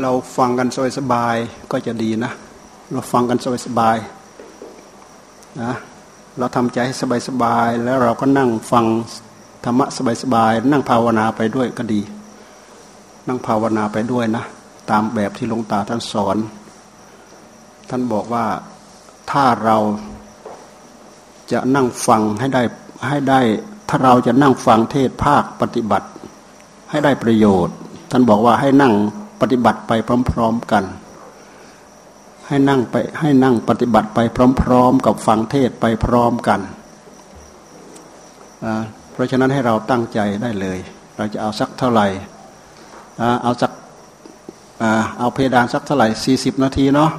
เราฟังกันสบายๆก็จะดีนะ เราฟังกันสบายๆนะเราทำใจให้สบายๆแล้วเราก็นั่งฟังธรรมะสบายๆนั่งภาวนาไปด้วยก็ดี นั่งภาวนาไปด้วยนะ ตามแบบที่หลวงตาท่านสอน ท่านบอกว่าถ้าเราจะนั่งฟังให้ได้ให้ได้ ถ้าเราจะนั่งฟังเทศภาคปฏิบัติ ให้ได้ประโยชน์ ท่านบอกว่าให้นั่ง ปฏิบัติไปพร้อม ๆกัน ให้นั่งไปให้นั่งปฏิบัติไปพร้อม ๆ กับฟังเทศไปพร้อมกัน เพราะฉะนั้นให้เราตั้งใจได้เลย เราจะเอาสักเท่าไหร่เอาสักเอาเพดานสักเท่าไหร่สี่สิบนาทีเนาะ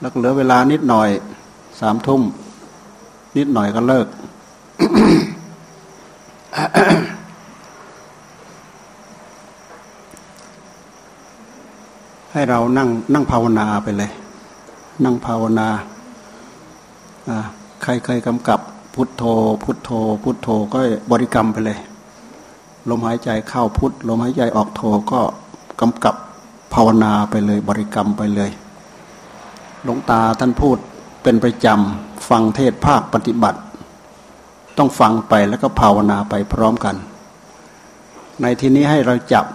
แล้วเหลือเวลานิดหน่อยสามทุ่มนิดหน่อยก็เลิก ให้เรานั่งนั่งภาวนาไปเลย นั่งภาวนาใครเคยกำกับพุทโธ พุทโธ พุทโธก็บริกรรมไปเลย ลมหายใจเข้าพุทลมหายใจออกโธก็กำกับภาวนาไปเลยบริกรรมไปเลย หลวงตาท่านพูดเป็นประจำฟังเทศภาคปฏิบัติ ต้องฟังไปแล้วก็ภาวนาไปพร้อมกัน ในที่นี้ให้เราจับ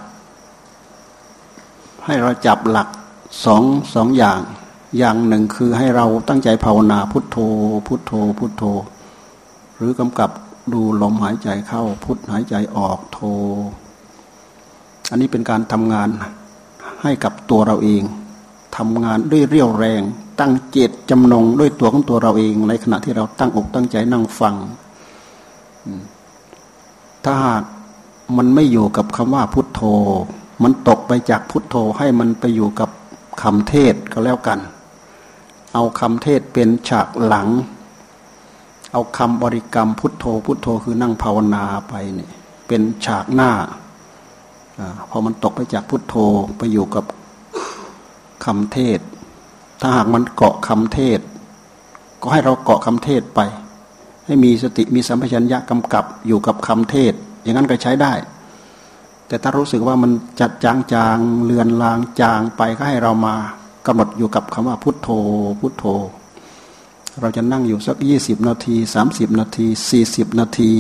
ให้เราจับหลักสองสองอย่าง อย่างหนึ่งคือให้เราตั้งใจภาวนาพุทโธ พุทโธ พุทโธ หรือกำกับดูลมหายใจเข้าพุทหายใจออกโธอันนี้เป็นการทำงานให้กับตัวเราเองทำงานด้วยเรี่ยวแรง ตั้งเจตจำนงด้วยตัวของตัวเราเอง ในขณะที่เราตั้งอกตั้งใจนั่งฟัง ถ้าหากมันไม่อยู่กับคำว่าพุทโธ มันตกไปจากพุทโธให้มันไปอยู่กับคำเทศก็แล้วกัน เอาคำเทศเป็นฉากหลัง เอาคำบริกรรมพุทโธ พุทโธคือนั่งภาวนาไปเนี่ยเป็นฉากหน้าอพอมันตกไปจากพุทโธไปอยู่กับคำเทศ ถ้าหากมันเกาะคำเทศ ก็ให้เราเกาะคำเทศไป ให้มีสติมีสัมปชัญญะกำกับอยู่กับคำเทศ อย่างนั้นก็ใช้ได้ แต่ถ้ารู้สึกว่ามันจัดจางจางเลือนลางจางไปก็ให้เรามากำหนดอยู่กับคำว่าพุทโธ พุทโธ เราจะนั่งอยู่สักยี่สิบนาทีสามสิบนาทีสี่สิบนาที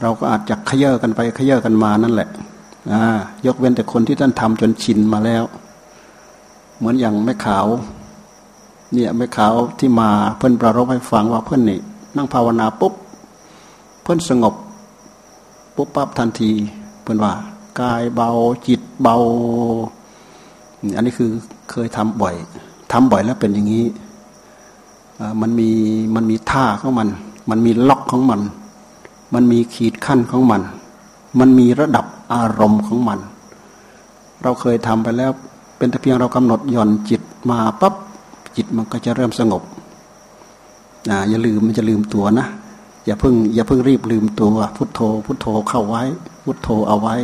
เราก็อาจจะขย่อกันไปขย่อกันมานั่นแหละยกเว้นแต่คนที่ท่านทำจนชินมาแล้ว เหมือนอย่างแม่ขาวเนี่ยแม่ขาวที่มาเพื่อนประรบให้ฟังว่าเพื่อนนี่นั่งภาวนาปุ๊บ เพื่อนสงบปุ๊บปั๊บทันที พื่อนว่ากายเบาจิตเบา อันนี้คือเคยทำบ่อยทำบ่อยแล้วเป็นอย่างนี้มันมีมันมีท่าของมัน มันมีล็อกของมัน มันมีขีดขั้นของมัน มันมีระดับอารมณ์ของมัน เราเคยทำไปแล้วเป็นแต่เพียงเรากำหนดหย่อนจิตมาปั๊บจิตมันก็จะเริ่มสงบอย่าลืมมันจะลืมตัวนะ อย่าเพิ่งอย่าเพิ่งรีบลืมตัว พุทโธ พุทโธเข้าไว้ พุทโธเอาไว้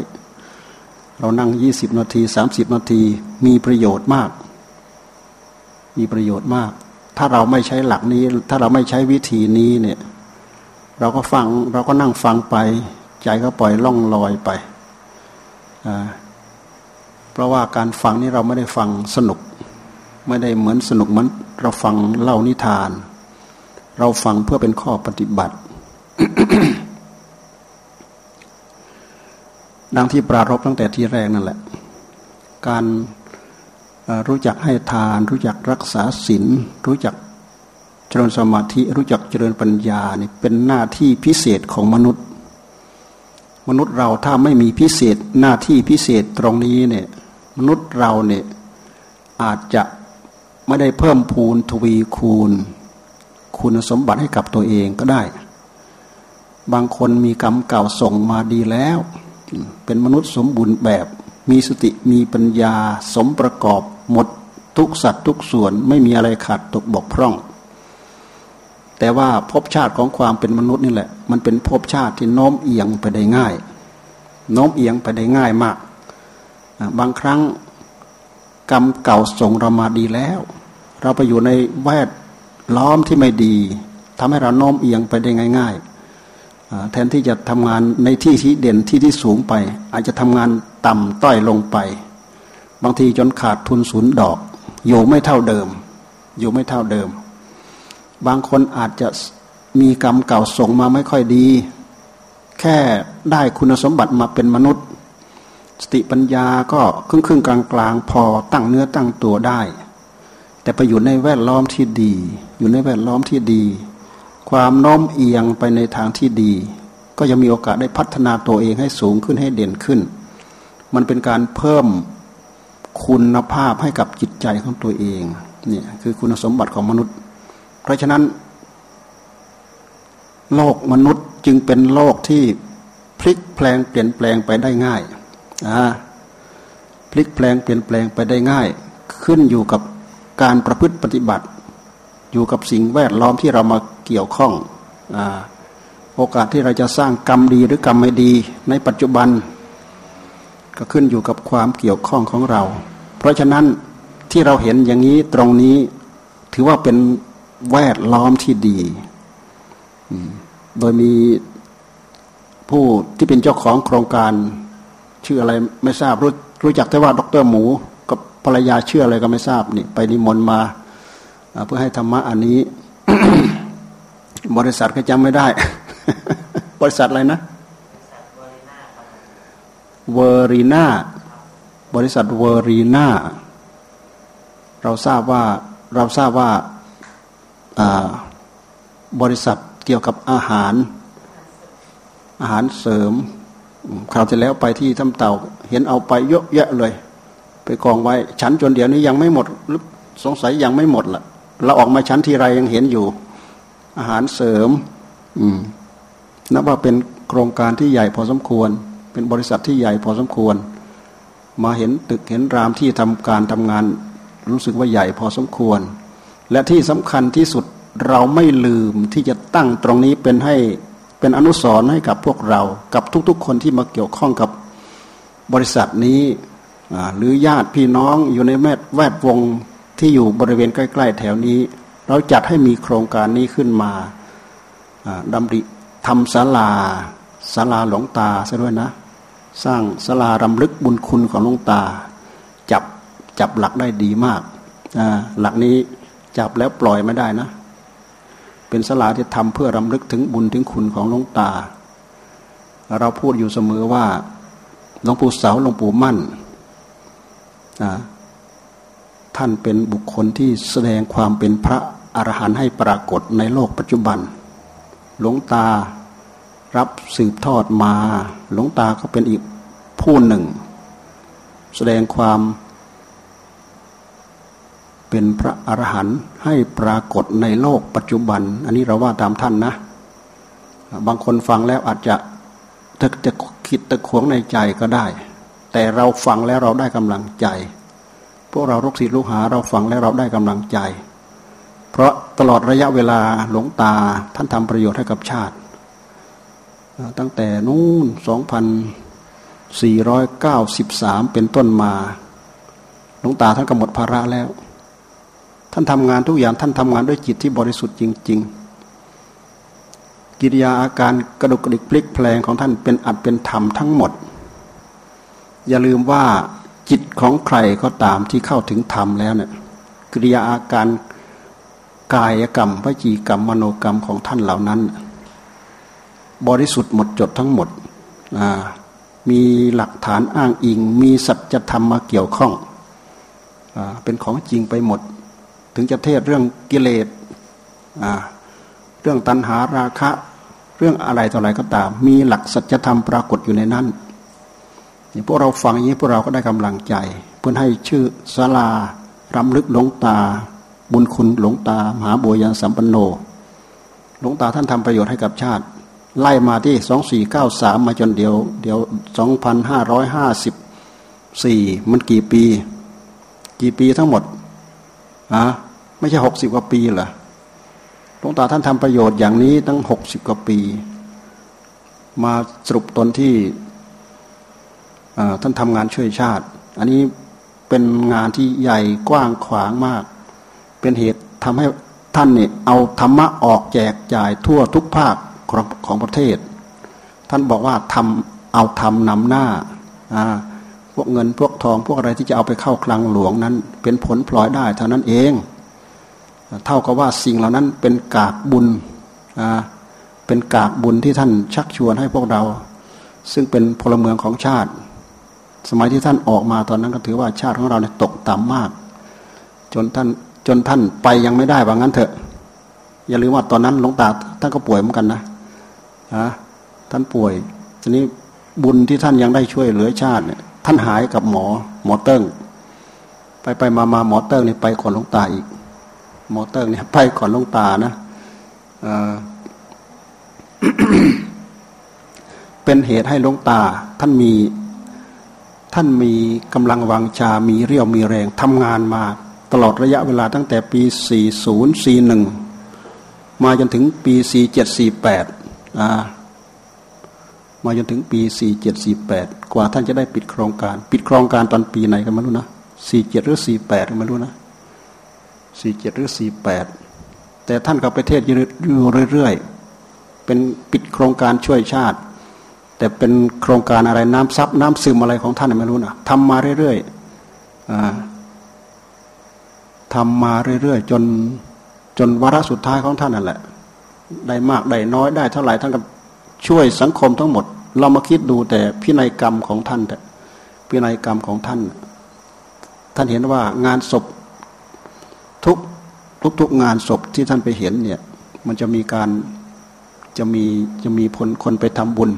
เรานั่งยี่สิบนาทีสามสิบนาทีมีประโยชน์มาก มีประโยชน์มาก ถ้าเราไม่ใช้หลักนี้ ถ้าเราไม่ใช้วิธีนี้เนี่ย เราก็ฟังเราก็นั่งฟังไป ใจก็ปล่อยล่องลอยไปเพราะว่าการฟังนี้เราไม่ได้ฟังสนุก ไม่ได้เหมือนสนุกเหมือนเราฟังเล่านิทาน เราฟังเพื่อเป็นข้อปฏิบัติ ดังที่ปรารบตั้งแต่ที่แรกนั่นแหละ การรู้จักให้ทาน รู้จักรักษาศีลรู้จักเจริญสมาธิ รู้จักเจริญปัญญานี่เป็นหน้าที่พิเศษของมนุษย์ มนุษย์เราถ้าไม่มีพิเศษหน้าที่พิเศษตรงนี้เนี่ย มนุษย์เราเนี่ยอาจจะไม่ได้เพิ่มพูนทวีคูณ คุณสมบัติให้กับตัวเองก็ได้ บางคนมีกรรมเก่าส่งมาดีแล้ว เป็นมนุษย์สมบูรณ์แบบ มีสติมีปัญญาสมประกอบหมดทุกสัตว์ทุกส่วนไม่มีอะไรขาดตกบกพร่อง แต่ว่าภพชาติของความเป็นมนุษย์นี่แหละ มันเป็นภพชาติที่โน้มเอียงไปได้ง่ายโน้มเอียงไปได้ง่ายมาก บางครั้งกรรมเก่าส่งเรามาดีแล้ว เราไปอยู่ในแวดล้อมที่ไม่ดีทำให้เราโน้มเอียงไปได้ง่าย ๆ แทนที่จะทำงานในที่ที่เด่นที่ที่สูงไป อาจจะทำงานต่ำต้อยลงไป บางทีจนขาดทุนศูนย์ดอก อยู่ไม่เท่าเดิม อยู่ไม่เท่าเดิม บางคนอาจจะมีกรรมเก่าส่งมาไม่ค่อยดี แค่ได้คุณสมบัติมาเป็นมนุษย์ สติปัญญาก็ครึ่งครึ่งกลางกลางพอตั้งเนื้อตั้งตัวได้ แต่ไปอยู่ในแวดล้อมที่ดี อยู่ในแวดล้อมที่ดี ความโน้มเอียงไปในทางที่ดี ก็จะมีโอกาสได้พัฒนาตัวเองให้สูงขึ้นให้เด่นขึ้น มันเป็นการเพิ่มคุณภาพให้กับจิตใจของตัวเองเนี่ยคือคุณสมบัติของมนุษย์ เพราะฉะนั้น โลกมนุษย์จึงเป็นโลกที่พลิกแปลงเปลี่ยนแปลงไปได้ง่ายอ่าพลิกแปลงเปลี่ยนแปลงไปได้ง่าย ขึ้นอยู่กับการประพฤติปฏิบัติ อยู่กับสิ่งแวดล้อมที่เรามา เกี่ยวข้องอโอกาสที่เราจะสร้างกรรมดีหรือกรรมไม่ดี ในปัจจุบัน ก็ขึ้นอยู่กับความเกี่ยวข้องของเรา เพราะฉะนั้นที่เราเห็นอย่างนี้ตรงนี้ถือว่าเป็นแวดล้อมที่ดี โดยมีผู้ที่เป็นเจ้าของโครงการ ชื่ออะไรไม่ทราบรู้รู้จักแต่ว่าดรหมูกับภรรยาชื่ออะไรก็ไม่ทราบนี่ไปนิมนต์มา เพื่อให้ธรรมะอันนี้ บริษัทก็จำไม่ได้ บริษัทอะไรนะเวอรีนาบริษัทเวอรีนาเราทราบว่าเราทราบว่าบริษัทเกี่ยวกับอาหาร อาหารเสริมคราวที่แล้วไปที่ถ้ำเต่า เห็นเอาไปเยอะแยะเลย ไปกองไว้ชั้นจนเดี๋ยวนี้ยังไม่หมดสงสัยยังไม่หมดละเราออกมาชั้นที่ไรยังเห็นอยู่ อาหารเสริม อืมนับว่าเป็นโครงการที่ใหญ่พอสมควร เป็นบริษัทที่ใหญ่พอสมควร มาเห็นตึกเห็นรามที่ทำการทำงาน รู้สึกว่าใหญ่พอสมควร และที่สำคัญที่สุดเราไม่ลืมที่จะตั้งตรงนี้เป็นให้เป็นอนุสรณ์ให้กับพวกเรา กับทุกๆ คนที่มาเกี่ยวข้องกับบริษัทนี้หรือญาติพี่น้องอยู่ในแมดแวดวงที่อยู่บริเวณใกล้ ๆ แถวนี้ เราจัดให้มีโครงการนี้ขึ้นมาดำริทำศาลาศาลาหลวงตาซะด้วยนะ สร้างสลารำลึกบุญคุณของหลวงตา จับจับหลักได้ดีมาก หลักนี้จับแล้วปล่อยไม่ได้นะ เป็นสลาที่ทำเพื่อรำลึกถึงบุญถึงคุณของหลวงตา เราพูดอยู่เสมอว่าหลวงปู่เสาหลวงปู่มั่นท่านเป็นบุคคลที่แสดงความเป็นพระ อรหันต์ให้ปรากฏในโลกปัจจุบัน หลวงตารับสืบทอดมา หลวงตาก็เป็นอีกผู้หนึ่ง แสดงความเป็นพระอรหันต์ให้ปรากฏในโลกปัจจุบัน อันนี้เราว่าตามท่านนะ บางคนฟังแล้วอาจจะจะจะคิดตะขวงในใจก็ได้ แต่เราฟังแล้วเราได้กำลังใจ พวกเราลูกศิษย์ลูกหาเราฟังแล้วเราได้กำลังใจ เพราะตลอดระยะเวลาหลวงตาท่านทำประโยชน์ให้กับชาติ ตั้งแต่นู้นสองพันสี่ร้อยเก้าสิบสามเป็นต้นมา หลวงตาท่านก็หมดภาระแล้ว ท่านทำงานทุกอย่างท่านทำงานด้วยจิตที่บริสุทธิ์จริง ๆ กิริยาอาการกระดุกกระดิกพลิกแปลงของท่านเป็นอัดเป็นธรรมทั้งหมด อย่าลืมว่าจิตของใครก็ตามที่เข้าถึงธรรมแล้วเนี่ยกิริยาอาการ กายกรรมพจีกรรมมโนกรรมของท่านเหล่านั้น บริสุทธิ์หมดจดทั้งหมด มีหลักฐานอ้างอิง มีสัจธรรมมาเกี่ยวข้องอเป็นของจริงไปหมด ถึงจะเทศเรื่องกิเลสเรื่องตัณหาราคะ เรื่องอะไรต่ออะไรก็ตาม มีหลักสัจธรรมปรากฏอยู่ในนั้นพวกเราฟังอย่างนี้พวกเราก็ได้กำลังใจ เพื่อให้ชื่อสลารำลึกหลงตา บุญคุณหลวงตามหาบุญยันสัมปันโนหลวงตาท่านทำประโยชน์ให้กับชาติ ไล่มาที่สองสี่เก้าสามมาจนเดียว เดี๋ยวสองพันห้าร้อยห้าสิบสี่มันกี่ปี กี่ปีทั้งหมดอะไม่ใช่หกสิบกว่าปีเหรอหลวงตาท่านทำประโยชน์อย่างนี้ตั้งหกสิบกว่าปี มาสรุปตนที่ท่านทำงานช่วยชาติ อันนี้เป็นงานที่ใหญ่กว้างขวางมาก เป็นเหตุทำให้ท่านเนี่ยเอาธรรมะออกแจกจ่ายทั่วทุกภาคของของประเทศ ท่านบอกว่าทำเอาทำนำหน้าพวกเงินพวกทองพวกอะไรที่จะเอาไปเข้าคลังหลวงนั้น เป็นผลพลอยได้เท่านั้นเอง เท่ากับว่าสิ่งเหล่านั้นเป็นกากบุญเป็นกากบุญที่ท่านชักชวนให้พวกเรา ซึ่งเป็นพลเมืองของชาติ สมัยที่ท่านออกมาตอนนั้นก็ถือว่าชาติของเราเนี่ยตกต่ำมาก จนท่าน จนท่านไปยังไม่ได้ว่างั้นเถอะ อย่าลืมว่าตอนนั้นหลวงตาท่านก็ป่วยเหมือนกันนะฮะท่านป่วยทีนี้บุญที่ท่านยังได้ช่วยเหลือชาติเนี่ยท่านหายกับหมอ หมอเติ้งไปไปมามาหมอเติ้งนี่ไปก่อนหลวงตาอีก หมอเติ้งเนี่ยไปก่อนหลวงตานะเป็นเหตุให้หลวงตา ท่านมีท่านมีกำลังวังชา มีเรี่ยวมีแรงทำงานมา ตลอดระยะเวลาตั้งแต่ปี 40 41 มาจนถึงปี 47 48อ่ามาจนถึงปีสี่เจ็ดสี่แปดกว่าท่านจะได้ปิดโครงการ ปิดโครงการตอนปีไหนกันไม่รู้นะสี่เจ็ดหรือสี่แปดไม่รู้นะสี่เจ็ดหรือสี่แต่ท่านกับประเทศอยู่เรื่อยๆ เป็นปิดโครงการช่วยชาติ แต่เป็นโครงการอะไรน้ำซับน้ำซึมอะไรของท่านไม่รู้นะทำมาเรื่อยๆ ทำมาเรื่อยๆจนจนวาระสุดท้ายของท่านนั่นแหละ ได้มากได้น้อยได้เท่าไหร่ท่านก็ช่วยสังคมทั้งหมด เรามาคิดดูแต่พินัยกรรมของท่านแต่พินัยกรรมของท่าน ท่านเห็นว่างานศพทุกทุกทุกงานศพที่ท่านไปเห็นเนี่ย มันจะมีการจะมีจะมีผลคนไปทำบุญ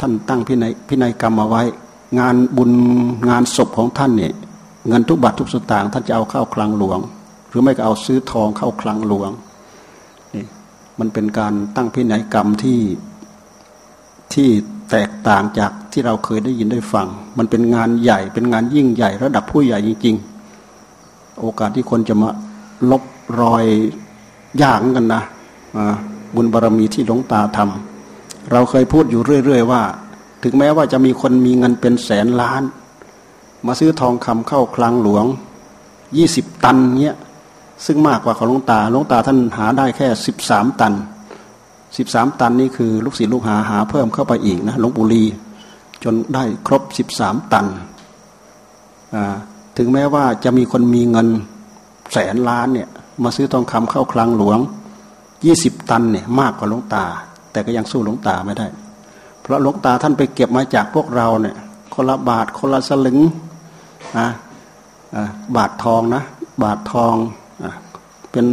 ท่านตั้งพินัยพินัยกรรมมาไว้ งานบุญงานศพของท่านเนี่ย เงินทุกบาททุกสตางค์ท่านจะเอาเข้าคลังหลวง หรือไม่ก็เอาซื้อทองเข้าคลังหลวงนี่มันเป็นการตั้งพินัยกรรมที่ที่แตกต่างจากที่เราเคยได้ยินได้ฟัง มันเป็นงานใหญ่ เป็นงานยิ่งใหญ่ ระดับผู้ใหญ่จริง ๆ โอกาสที่คนจะมาลบรอยย่างกันนะบุญบารรมีที่หลวงตาทำเราเคยพูดอยู่เรื่อย ๆ ว่า ถึงแม้ว่าจะมีคนมีเงินเป็นแสนล้าน มาซื้อทองคำเข้าคลังหลวงยี่สิบตันเนี้ยซึ่งมากกว่าของหลวงตาหลวงตาท่านหาได้แค่สิบสามตันสิบสามตันนี่คือลูกศิษย์ลูกหาหาเพิ่มเข้าไปอีกนะหลวงปู่ลีจนได้ครบสิบสามตันถึงแม้ว่าจะมีคนมีเงินแสนล้านเนี่ยมาซื้อทองคำเข้าคลังหลวงยี่สิบตันเนี่ยมากกว่าหลวงตา แต่ก็ยังสู้หลวงตาไม่ได้ เพราะหลวงตาท่านไปเก็บมาจากพวกเราเนี่ยคนละบาทคนละสลึง นะบาททองนะ บาททองเป็น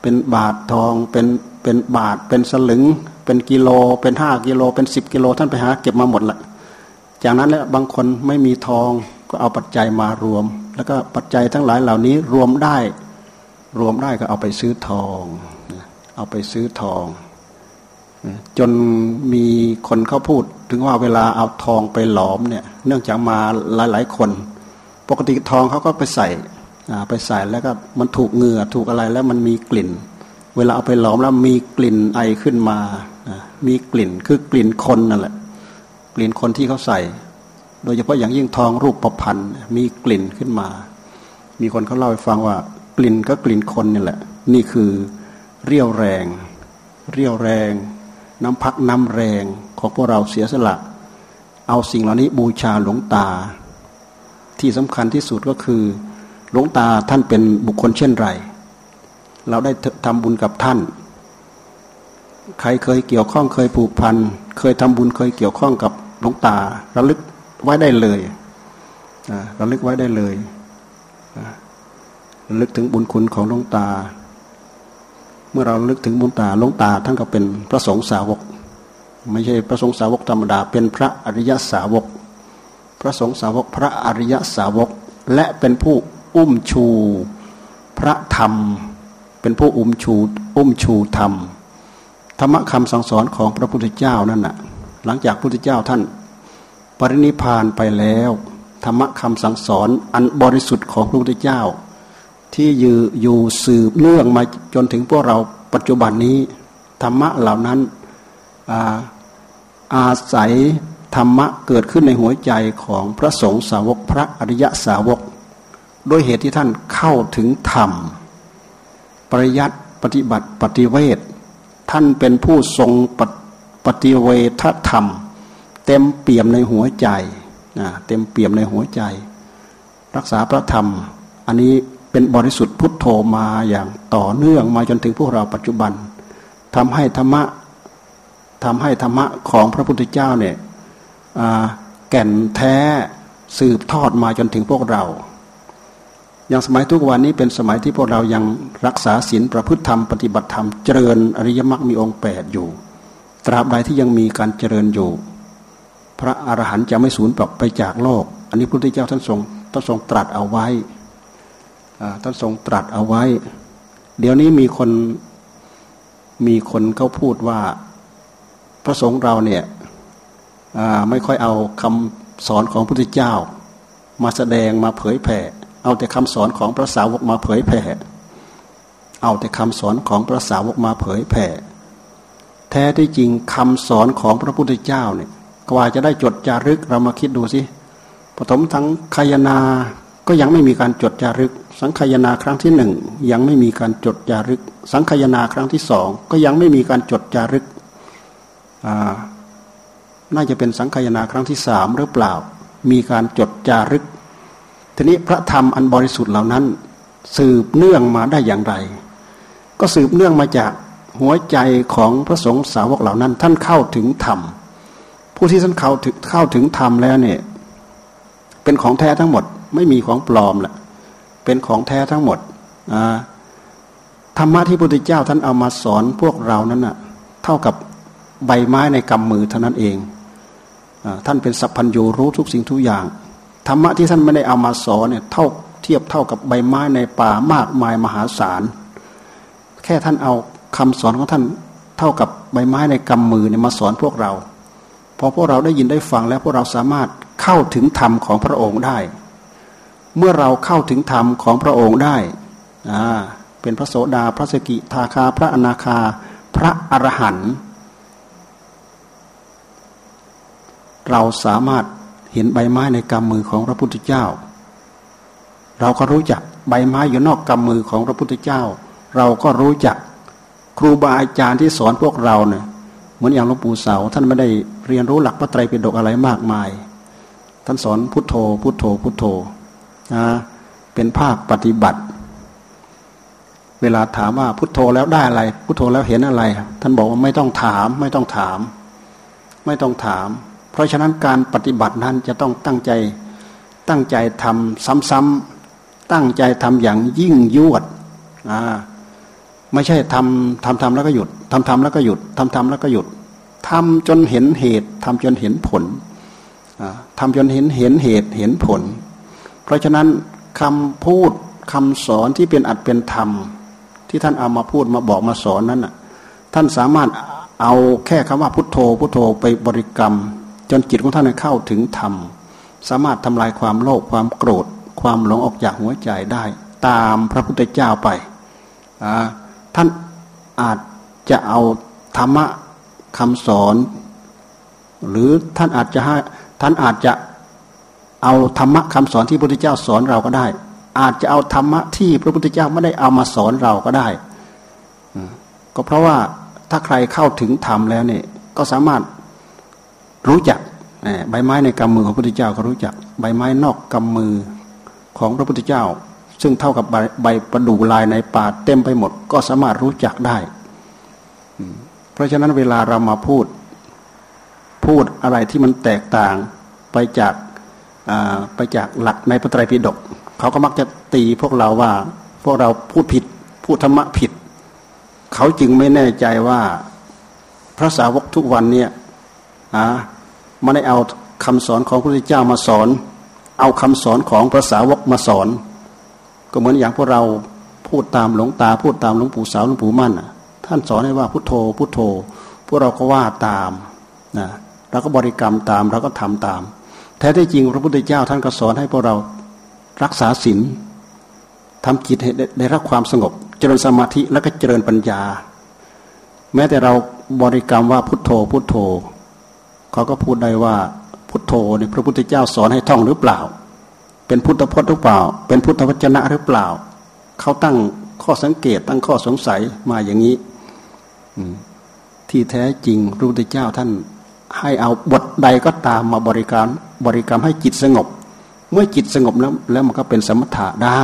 เป็นบาททองเป็นเป็นบาทเป็นสลึง เป็นกิโล เป็นห้ากิโล เป็นสิบกิโลท่านไปหาเก็บมาหมดละจากนั้นแล้วบางคนไม่มีทองก็เอาปัจจัยมารวม แล้วก็ปัจจัยทั้งหลายเหล่านี้รวมได้ รวมได้ก็เอาไปซื้อทอง เอาไปซื้อทอง จนมีคนเขาพูด ถึงว่าเวลาเอาทองไปหลอมเนี่ย เนื่องจากมาหลาย ๆ คน ปกติทองเขาก็ไปใส่ไปใส่แล้วก็มันถูกเหงื่อถูกอะไรแล้วมันมีกลิ่น เวลาเอาไปหลอมแล้วมีกลิ่นไอขึ้นมา มีกลิ่นคือกลิ่นคนนั่นแหละ กลิ่นคนที่เขาใส่ โดยเฉพาะอย่างยิ่งทองรูปประพันธ์มีกลิ่นขึ้นมา มีคนเขาเล่าให้ฟังว่ากลิ่นก็กลิ่นคนนี่แหละ นี่คือเรี่ยวแรง เรี่ยวแรง น้ำพักน้ำแรงของพวกเราเสียสละ เอาสิ่งเหล่านี้บูชาหลวงตา ที่สำคัญที่สุดก็คือหลวงตาท่านเป็นบุคคลเช่นไร เราได้ทำบุญกับท่าน ใครเคยเกี่ยวข้องเคยผูกพัน เคยทำบุญเคยเกี่ยวข้องกับหลวงตาระลึกไว้ได้เลยระลึกไว้ได้เลยระลึกถึงบุญคุณของหลวงตา เมื่อเราลึกถึงบุญตาหลวงตาท่านก็เป็นพระสงฆ์สาวก ไม่ใช่พระสงฆ์สาวกธรรมดา เป็นพระอริยสาวก พระสงฆ์สาวกพระอริยสาวก และเป็นผู้อุ้มชู พระธรรม เป็นผู้อุ้มชูอุ้มชูธรรมธรรมคำสั่งสอนของพระพุทธเจ้านั่นน่ะ หลังจากพระพุทธเจ้าท่าน ปรินิพานไปแล้ว ธรรมคำสั่งสอนอันบริสุทธิ์ของพระพุทธเจ้า ที่ยู่อยู่สืบเนื่องมาจนถึงพวกเราปัจจุบันนี้ ธรรมะเหล่านั้นอาอาศัย ธรรมะเกิดขึ้นในหัวใจของพระสงฆ์สาวกพระอริยสาวก โดยเหตุที่ท่านเข้าถึงธรรม ปริยัติปฏิบัติปฏิเวทท่านเป็นผู้ทรงปฏิเวทธรรม เต็มเปี่ยมในหัวใจเต็มเปี่ยมในหัวใจ รักษาพระธรรม อันนี้เป็นบริสุทธิ์พุทโธมาอย่างต่อเนื่องมาจนถึงพวกเราปัจจุบันทำให้ธรรมะทำให้ธรรมะของพระพุทธเจ้าเนี่ย แก่นแท้สืบทอดมาจนถึงพวกเรา อย่างสมัยทุกวันนี้เป็นสมัยที่พวกเรายังรักษาศีลประพฤติธรรมปฏิบัติธรรมเจริญอริยมรรคมีองค์แปดอยู่ ตราบใดที่ยังมีการเจริญอยู่ พระอรหันต์จะไม่สูญปรับไปจากโลก อันนี้พระพุทธเจ้าท่านทรงท่านทรงตรัสเอาไว้ท่านทรงตรัสเอาไว้ เดี๋ยวนี้มีคนมีคนเขาพูดว่า พระสงฆ์เราเนี่ย ไม่ค่อยเอาคำสอนของพระพุทธเจ้า มาแสดงมาเผยแผ่ เอาแต่คำสอนของพระสาวกมาเผยแผ่ เอาแต่คำสอนของพระสาวกมาเผยแผ่ แท้ที่จริงคำสอนของพระพุทธเจ้าเนี่ยกว่าจะได้จดจารึกเรามาคิดดูสิปฐมทั้งคายนาก็ยังไม่มีการจดจารึก สังคายนาครั้งที่หนึ่งยังไม่มีการจดจารึก สังคายนาครั้งที่สองก็ยังไม่มีการจดจารึก น่าจะเป็นสังคายนาครั้งที่สามหรือเปล่า มีการจดจารึก ทีนี้พระธรรมอันบริสุทธิ์เหล่านั้น สืบเนื่องมาได้อย่างไร ก็สืบเนื่องมาจากหัวใจของพระสงฆ์สาวกเหล่านั้น ท่านเข้าถึงธรรมผู้ที่ท่านเข้าถึงเข้าถึงธรรมแล้วเนี่ยเป็นของแท้ทั้งหมด ไม่มีของปลอมแหละเป็นของแท้ทั้งหมดธรรมะที่พระพุทธเจ้าท่านเอามาสอนพวกเรานั้นน่ะ เท่ากับใบไม้ในกำมือเท่านั้นเอง ท่านเป็นสัพพัญญูรู้ทุกสิ่งทุกอย่างธรรมะที่ท่านไม่ได้เอามาสอนเนี่ยเท่าเทียบเท่ากับใบไม้ในป่ามากมายมหาศาลแค่ท่านเอาคำสอนของท่านเท่ากับใบไม้ในกำมือเนี่ยมาสอนพวกเราพอพวกเราได้ยินได้ฟังแล้วพวกเราสามารถเข้าถึงธรรมของพระองค์ได้ เมื่อเราเข้าถึงธรรมของพระองค์ได้เป็นพระโสดาพระสกิทาคาพระอนาคา พระอรหันต์ เราสามารถเห็นใบไม้ในกำมือของพระพุทธเจ้า เราก็รู้จักใบไม้อยู่นอกกำมือของพระพุทธเจ้า เราก็รู้จักครูบาอาจารย์ที่สอนพวกเราเนี่ยเหมือนอย่างหลวงปู่เสาท่านไม่ได้เรียนรู้หลักพระไตรปิฎกอะไรมากมาย ท่านสอนพุทโธ พุทโธ พุทโธนะเป็นภาคปฏิบัติ เวลาถามว่าพุทโธแล้วได้อะไร พุทโธแล้วเห็นอะไร ท่านบอกว่าไม่ต้องถาม ไม่ต้องถาม ไม่ต้องถาม เพราะฉะนั้นการปฏิบัตินั้นจะต้องตั้งใจตั้งใจทำซ้ำๆตั้งใจทำอย่างยิ่งยวดอ่าไม่ใช่ทำทำทำแล้วก็หยุดทำทำแล้วก็หยุดทำทำแล้วก็หยุดทำจนเห็นเหตุทำจนเห็นผลทำจนเห็นเห็นเหตุเห็นผล เพราะฉะนั้นคำพูดคำสอนที่เป็นอัดเป็นธรรม ที่ท่านเอามาพูดมาบอกมาสอนนั้นท่านสามารถเอาแค่คำว่าพุทโธพุทโธไปบริกรรม จนจิตของท่านเข้าถึงธรรม สามารถทำลายความโลภความโกรธ ความหลงออกจากหัวใจได้ ตามพระพุทธเจ้าไปท่านอาจจะเอาธรรมะคำสอน หรือท่านอาจจะให้ท่านอาจจะเอาธรรมะคำสอนที่พระพุทธเจ้าสอนเราก็ได้ อาจจะเอาธรรมะที่พระพุทธเจ้าไม่ได้เอามาสอนเราก็ได้ก็เพราะว่าถ้าใครเข้าถึงธรรมแล้วเนี่ยก็สามารถ รู้จักใบไม้ในกำมือของพระพุทธเจ้าก็รู้จัก ใบไม้นอกกำมือของพระพุทธเจ้า ซึ่งเท่ากับใบใบประดู่ลายในป่าเต็มไปหมด ก็สามารถรู้จักได้ เพราะฉะนั้นเวลาเรามาพูด พูดอะไรที่มันแตกต่างไปจากไปจากหลักในพระไตรปิฎกเขาก็มักจะตีพวกเราว่า พวกเราพูดผิดพูดธรรมะผิด เขาจึงไม่แน่ใจว่าพระสาวกทุกวันเนี่ย อ่าไม่ได้เอาคำสอนของพระพุทธเจ้ามาสอน เอาคำสอนของพระสาวกมาสอน ก็เหมือนอย่างพวกเราพูดตามหลวงตา พูดตามหลวงปู่สาวหลวงปู่มั่นท่านสอนให้ว่าพุทโธ พุทโธ พวกเราก็ว่าตามนะเราก็บริกรรมตามเราก็ทำตาม แท้ที่จริงพระพุทธเจ้าท่านก็สอนให้พวกเรารักษาศีลทำจิตให้ได้รับความสงบ เจริญสมาธิแล้วก็เจริญปัญญา แม้แต่เราบริกรรมว่าพุทโธพุทโธ เขาก็พูดได้ว่าพุทโธนี่พระพุทธเจ้าสอนให้ท่องหรือเปล่า เป็นพุทธพจน์หรือเปล่า เป็นพุทธวจนะหรือเปล่า เขาตั้งข้อสังเกตตั้งข้อสงสัยมาอย่างนี้ที่แท้จริงพระพุทธเจ้าท่านให้เอาบทใดก็ตามมาบริการบริกรรมให้จิตสงบ เมื่อจิตสงบแล้วแล้วมันก็เป็นสมถะได้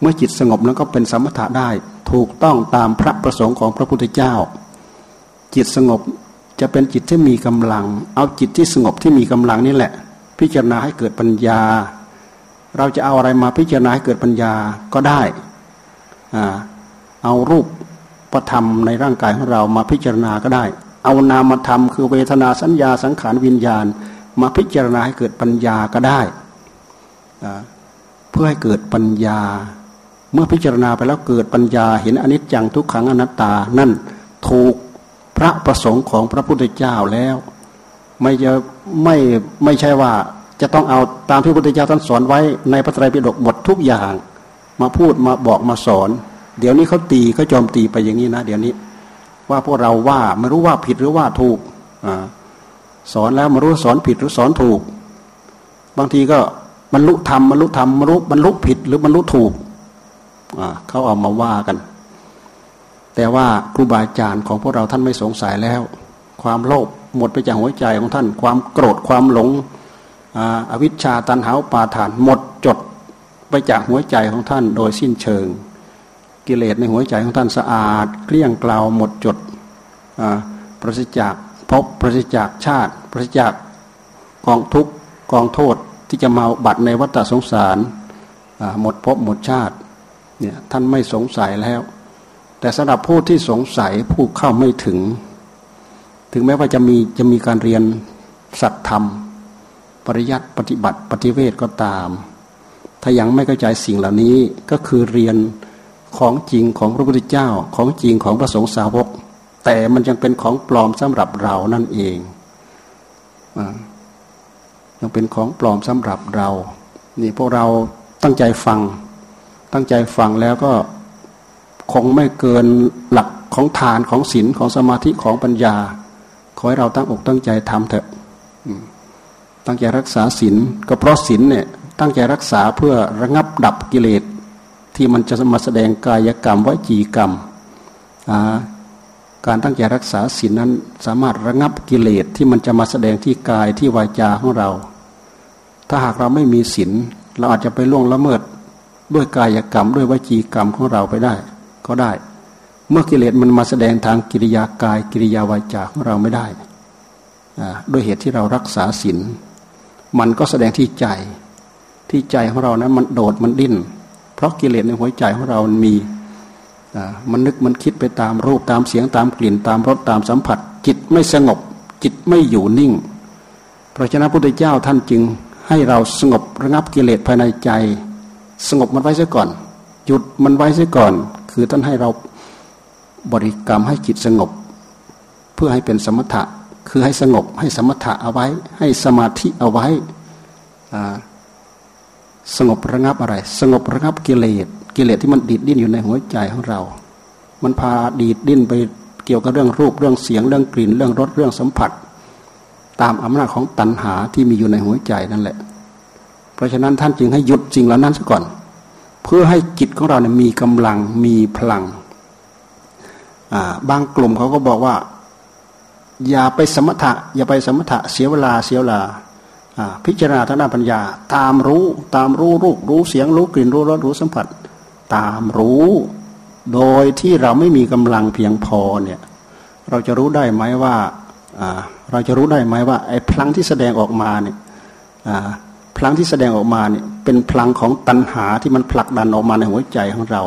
เมื่อจิตสงบแล้วก็เป็นสมถะได้ ถูกต้องตามพระประสงค์ของพระพุทธเจ้า จิตสงบ จะเป็นจิตที่มีกำลัง เอาจิตที่สงบที่มีกำลังนี่แหละ พิจารณาให้เกิดปัญญา เราจะเอาอะไรมาพิจารณาให้เกิดปัญญาก็ได้เอารูปประธรรมในร่างกายของเรามาพิจารณาก็ได้ เอานามธรรมคือเวทนาสัญญาสังขารวิญญาณ มาพิจารณาให้เกิดปัญญาก็ได้ เพื่อให้เกิดปัญญา เมื่อพิจารณาไปแล้วเกิดปัญญาเห็นอนิจจังทุกขังอนัตตานั่นถูก พระประสงค์ของพระพุทธเจ้าแล้ว ไม่จะไม่ไม่ใช่ว่าจะต้องเอาตามที่พระพุทธเจ้าท่านสอนไว้ในพระไตรปิฎกหมดทุกอย่าง มาพูดมาบอกมาสอน เดี๋ยวนี้เขาตีเขาจอมตีไปอย่างนี้นะ เดี๋ยวนี้ ว่าพวกเราว่าไม่รู้ว่าผิดหรือว่าถูกอสอนแล้วไมารู้สอนผิดหรือสอนถูก บางทีก็บรรลุธรรมบรรลุธรรมบรรลุบรรลุผิดหรือ บรรลุถูกเขาเอามาว่ากัน แต่ว่าครูบาอาจารย์ของพวกเราท่านไม่สงสัยแล้ว ความโลภหมดไปจากหัวใจของท่าน ความโกรธความหลงอวิชชาตันหาปาทานหมดจดไปจากหัวใจของท่านโดยสิ้นเชิง กิเลสในหัวใจของท่านสะอาด เกลี้ยงกล่าหมดจดประสิจากพบประสิจากชาติ ประสิจากกองทุกกองโทษที่จะมาบัตรในวัฏสงสารหมดพบหมดชาติเนี่ยท่านไม่สงสัยแล้ว แต่สำหรับผู้ที่สงสัยผู้เข้าไม่ถึง ถึงแม้ว่าจะมีจะมีการเรียนสัตธรรม ปริยัติปฏิบัติปฏิเวทก็ตาม ถ้ายังไม่เข้าใจสิ่งเหล่านี้ก็คือเรียนของจริงของพระพุทธเจ้าของจริงของพระสงฆ์สาวก แต่มันยังเป็นของปลอมสำหรับเรานั่นเองยังเป็นของปลอมสำหรับเรา นี่พวกเราตั้งใจฟัง ตั้งใจฟังแล้วก็ คงไม่เกินหลักของฐานของศีลของสมาธิของปัญญา ขอให้เราตั้งอกตั้งใจทำเถอะตั้งใจรักษาศีลก็เพราะศีลเนี่ยตั้งใจรักษาเพื่อระงับดับกิเลสที่มันจะมาแสดงกายกรรมวจีกรรม การตั้งใจรักษาศีลนั้นสามารถระงับกิเลสที่มันจะมาแสดงที่กายที่วาจาของเรา ถ้าหากเราไม่มีศีลเราอาจจะไปล่วงละเมิดด้วยกายกรรมด้วยวจีกรรมของเราไปได้ ก็ได้ เมื่อกิเลสมันมาแสดงทางกิริยากายกิริยาวาจาของเราไม่ได้ด้วยเหตุที่เรารักษาศีลมันก็แสดงที่ใจที่ใจของเรานะมันโดดมันดิ้น เพราะกิเลสในหัวใจของเรามันมีมันนึกมันคิดไปตามรูปตามเสียงตามกลิ่นตามรสตามสัมผัส จิตไม่สงบ จิตไม่อยู่นิ่ง เพราะฉะนั้นพระพุทธเจ้าท่านจึงให้เราสงบระงับกิเลสภายในใจ สงบมันไว้เสียก่อน หยุดมันไว้เสียก่อน คือท่านให้เราบริกรรมให้จิตสงบ เพื่อให้เป็นสมถะ คือให้สงบ ให้สมถะเอาไว้ ให้สมาธิเอาไว้สงบระงับอะไร สงบระงับกิเลสกิเลสที่มันดีดดิ้นอยู่ในหัวใจของเรา มันพาดีดดิ้นไปเกี่ยวกับเรื่องรูปเรื่องเสียงเรื่องกลิ่น เรื่องรสเรื่องสัมผัส ตามอำนาจของตัณหาที่มีอยู่ในหัวใจนั่นแหละ เพราะฉะนั้นท่านจึงให้หยุดสิ่งเหล่านั้นซะก่อน พื่อให้จิตของเราเนี่ยมีกำลังมีพลังบางกลุ่มเขาก็บอกว่า อย่าไปสมถะ อย่าไปสมถะเสียเวลาเสียเวลาพิจารณาทางด้านปัญญา ตามรู้ตามรู้รูปรู้เสียงรู้กลิ่นรู้รสรู้สัมผัส ตามรู้ โดยที่เราไม่มีกำลังเพียงพอเนี่ยเราจะรู้ได้ไหมว่าเราจะรู้ได้ไหมว่าไอ้พลังที่แสดงออกมาเนี่ย พลังที่แสดงออกมาเนี่ยเป็นพลังของตัณหาที่มันผลักดันออกมาในหัวใจของเรา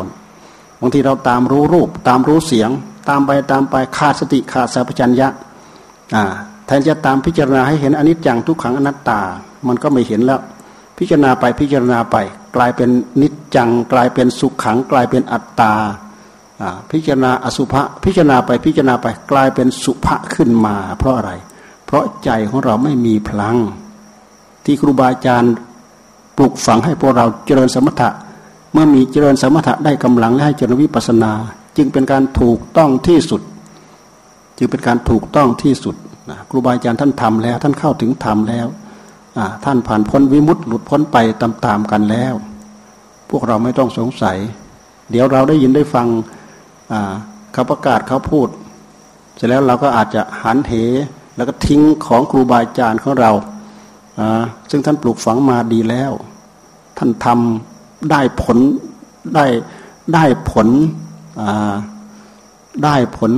บางทีเราตามรู้รูป ตามรู้เสียง ตามไปตามไปขาดสติขาดสัพพัญญะแทนจะตามพิจารณาให้เห็นอนิจจังทุกขังอนัตตา มันก็ไม่เห็นแล้ว พิจารณาไปพิจารณาไป กลายเป็นนิจจัง กลายเป็นสุขขัง กลายเป็นอัตตาพิจารณาอสุภะพิจารณาไปพิจารณาไป กลายเป็นสุภะขึ้นมา เพราะอะไร เพราะใจของเราไม่มีพลัง ที่ครูบาอาจารย์ปลุกฝังให้พวกเราเจริญสมถะ เมื่อมีเจริญสมถะได้กำลังและให้เจริญวิปัสนา จึงเป็นการถูกต้องที่สุด จึงเป็นการถูกต้องที่สุดครูบาอาจารย์ท่านทำแล้ว ท่านเข้าถึงธรรมแล้วท่านผ่านพ้นวิมุตต์หลุดพ้นไปตามๆกันแล้ว พวกเราไม่ต้องสงสัย เดี๋ยวเราได้ยินได้ฟังเขาประกาศเขาพูด เสร็จแล้วเราก็อาจจะหันเหแล้วก็ทิ้งของครูบาอาจารย์ของเรา ซึ่งท่านปลูกฝังมาดีแล้ว ท่านทำได้ผลได้ได้ผลได้ผล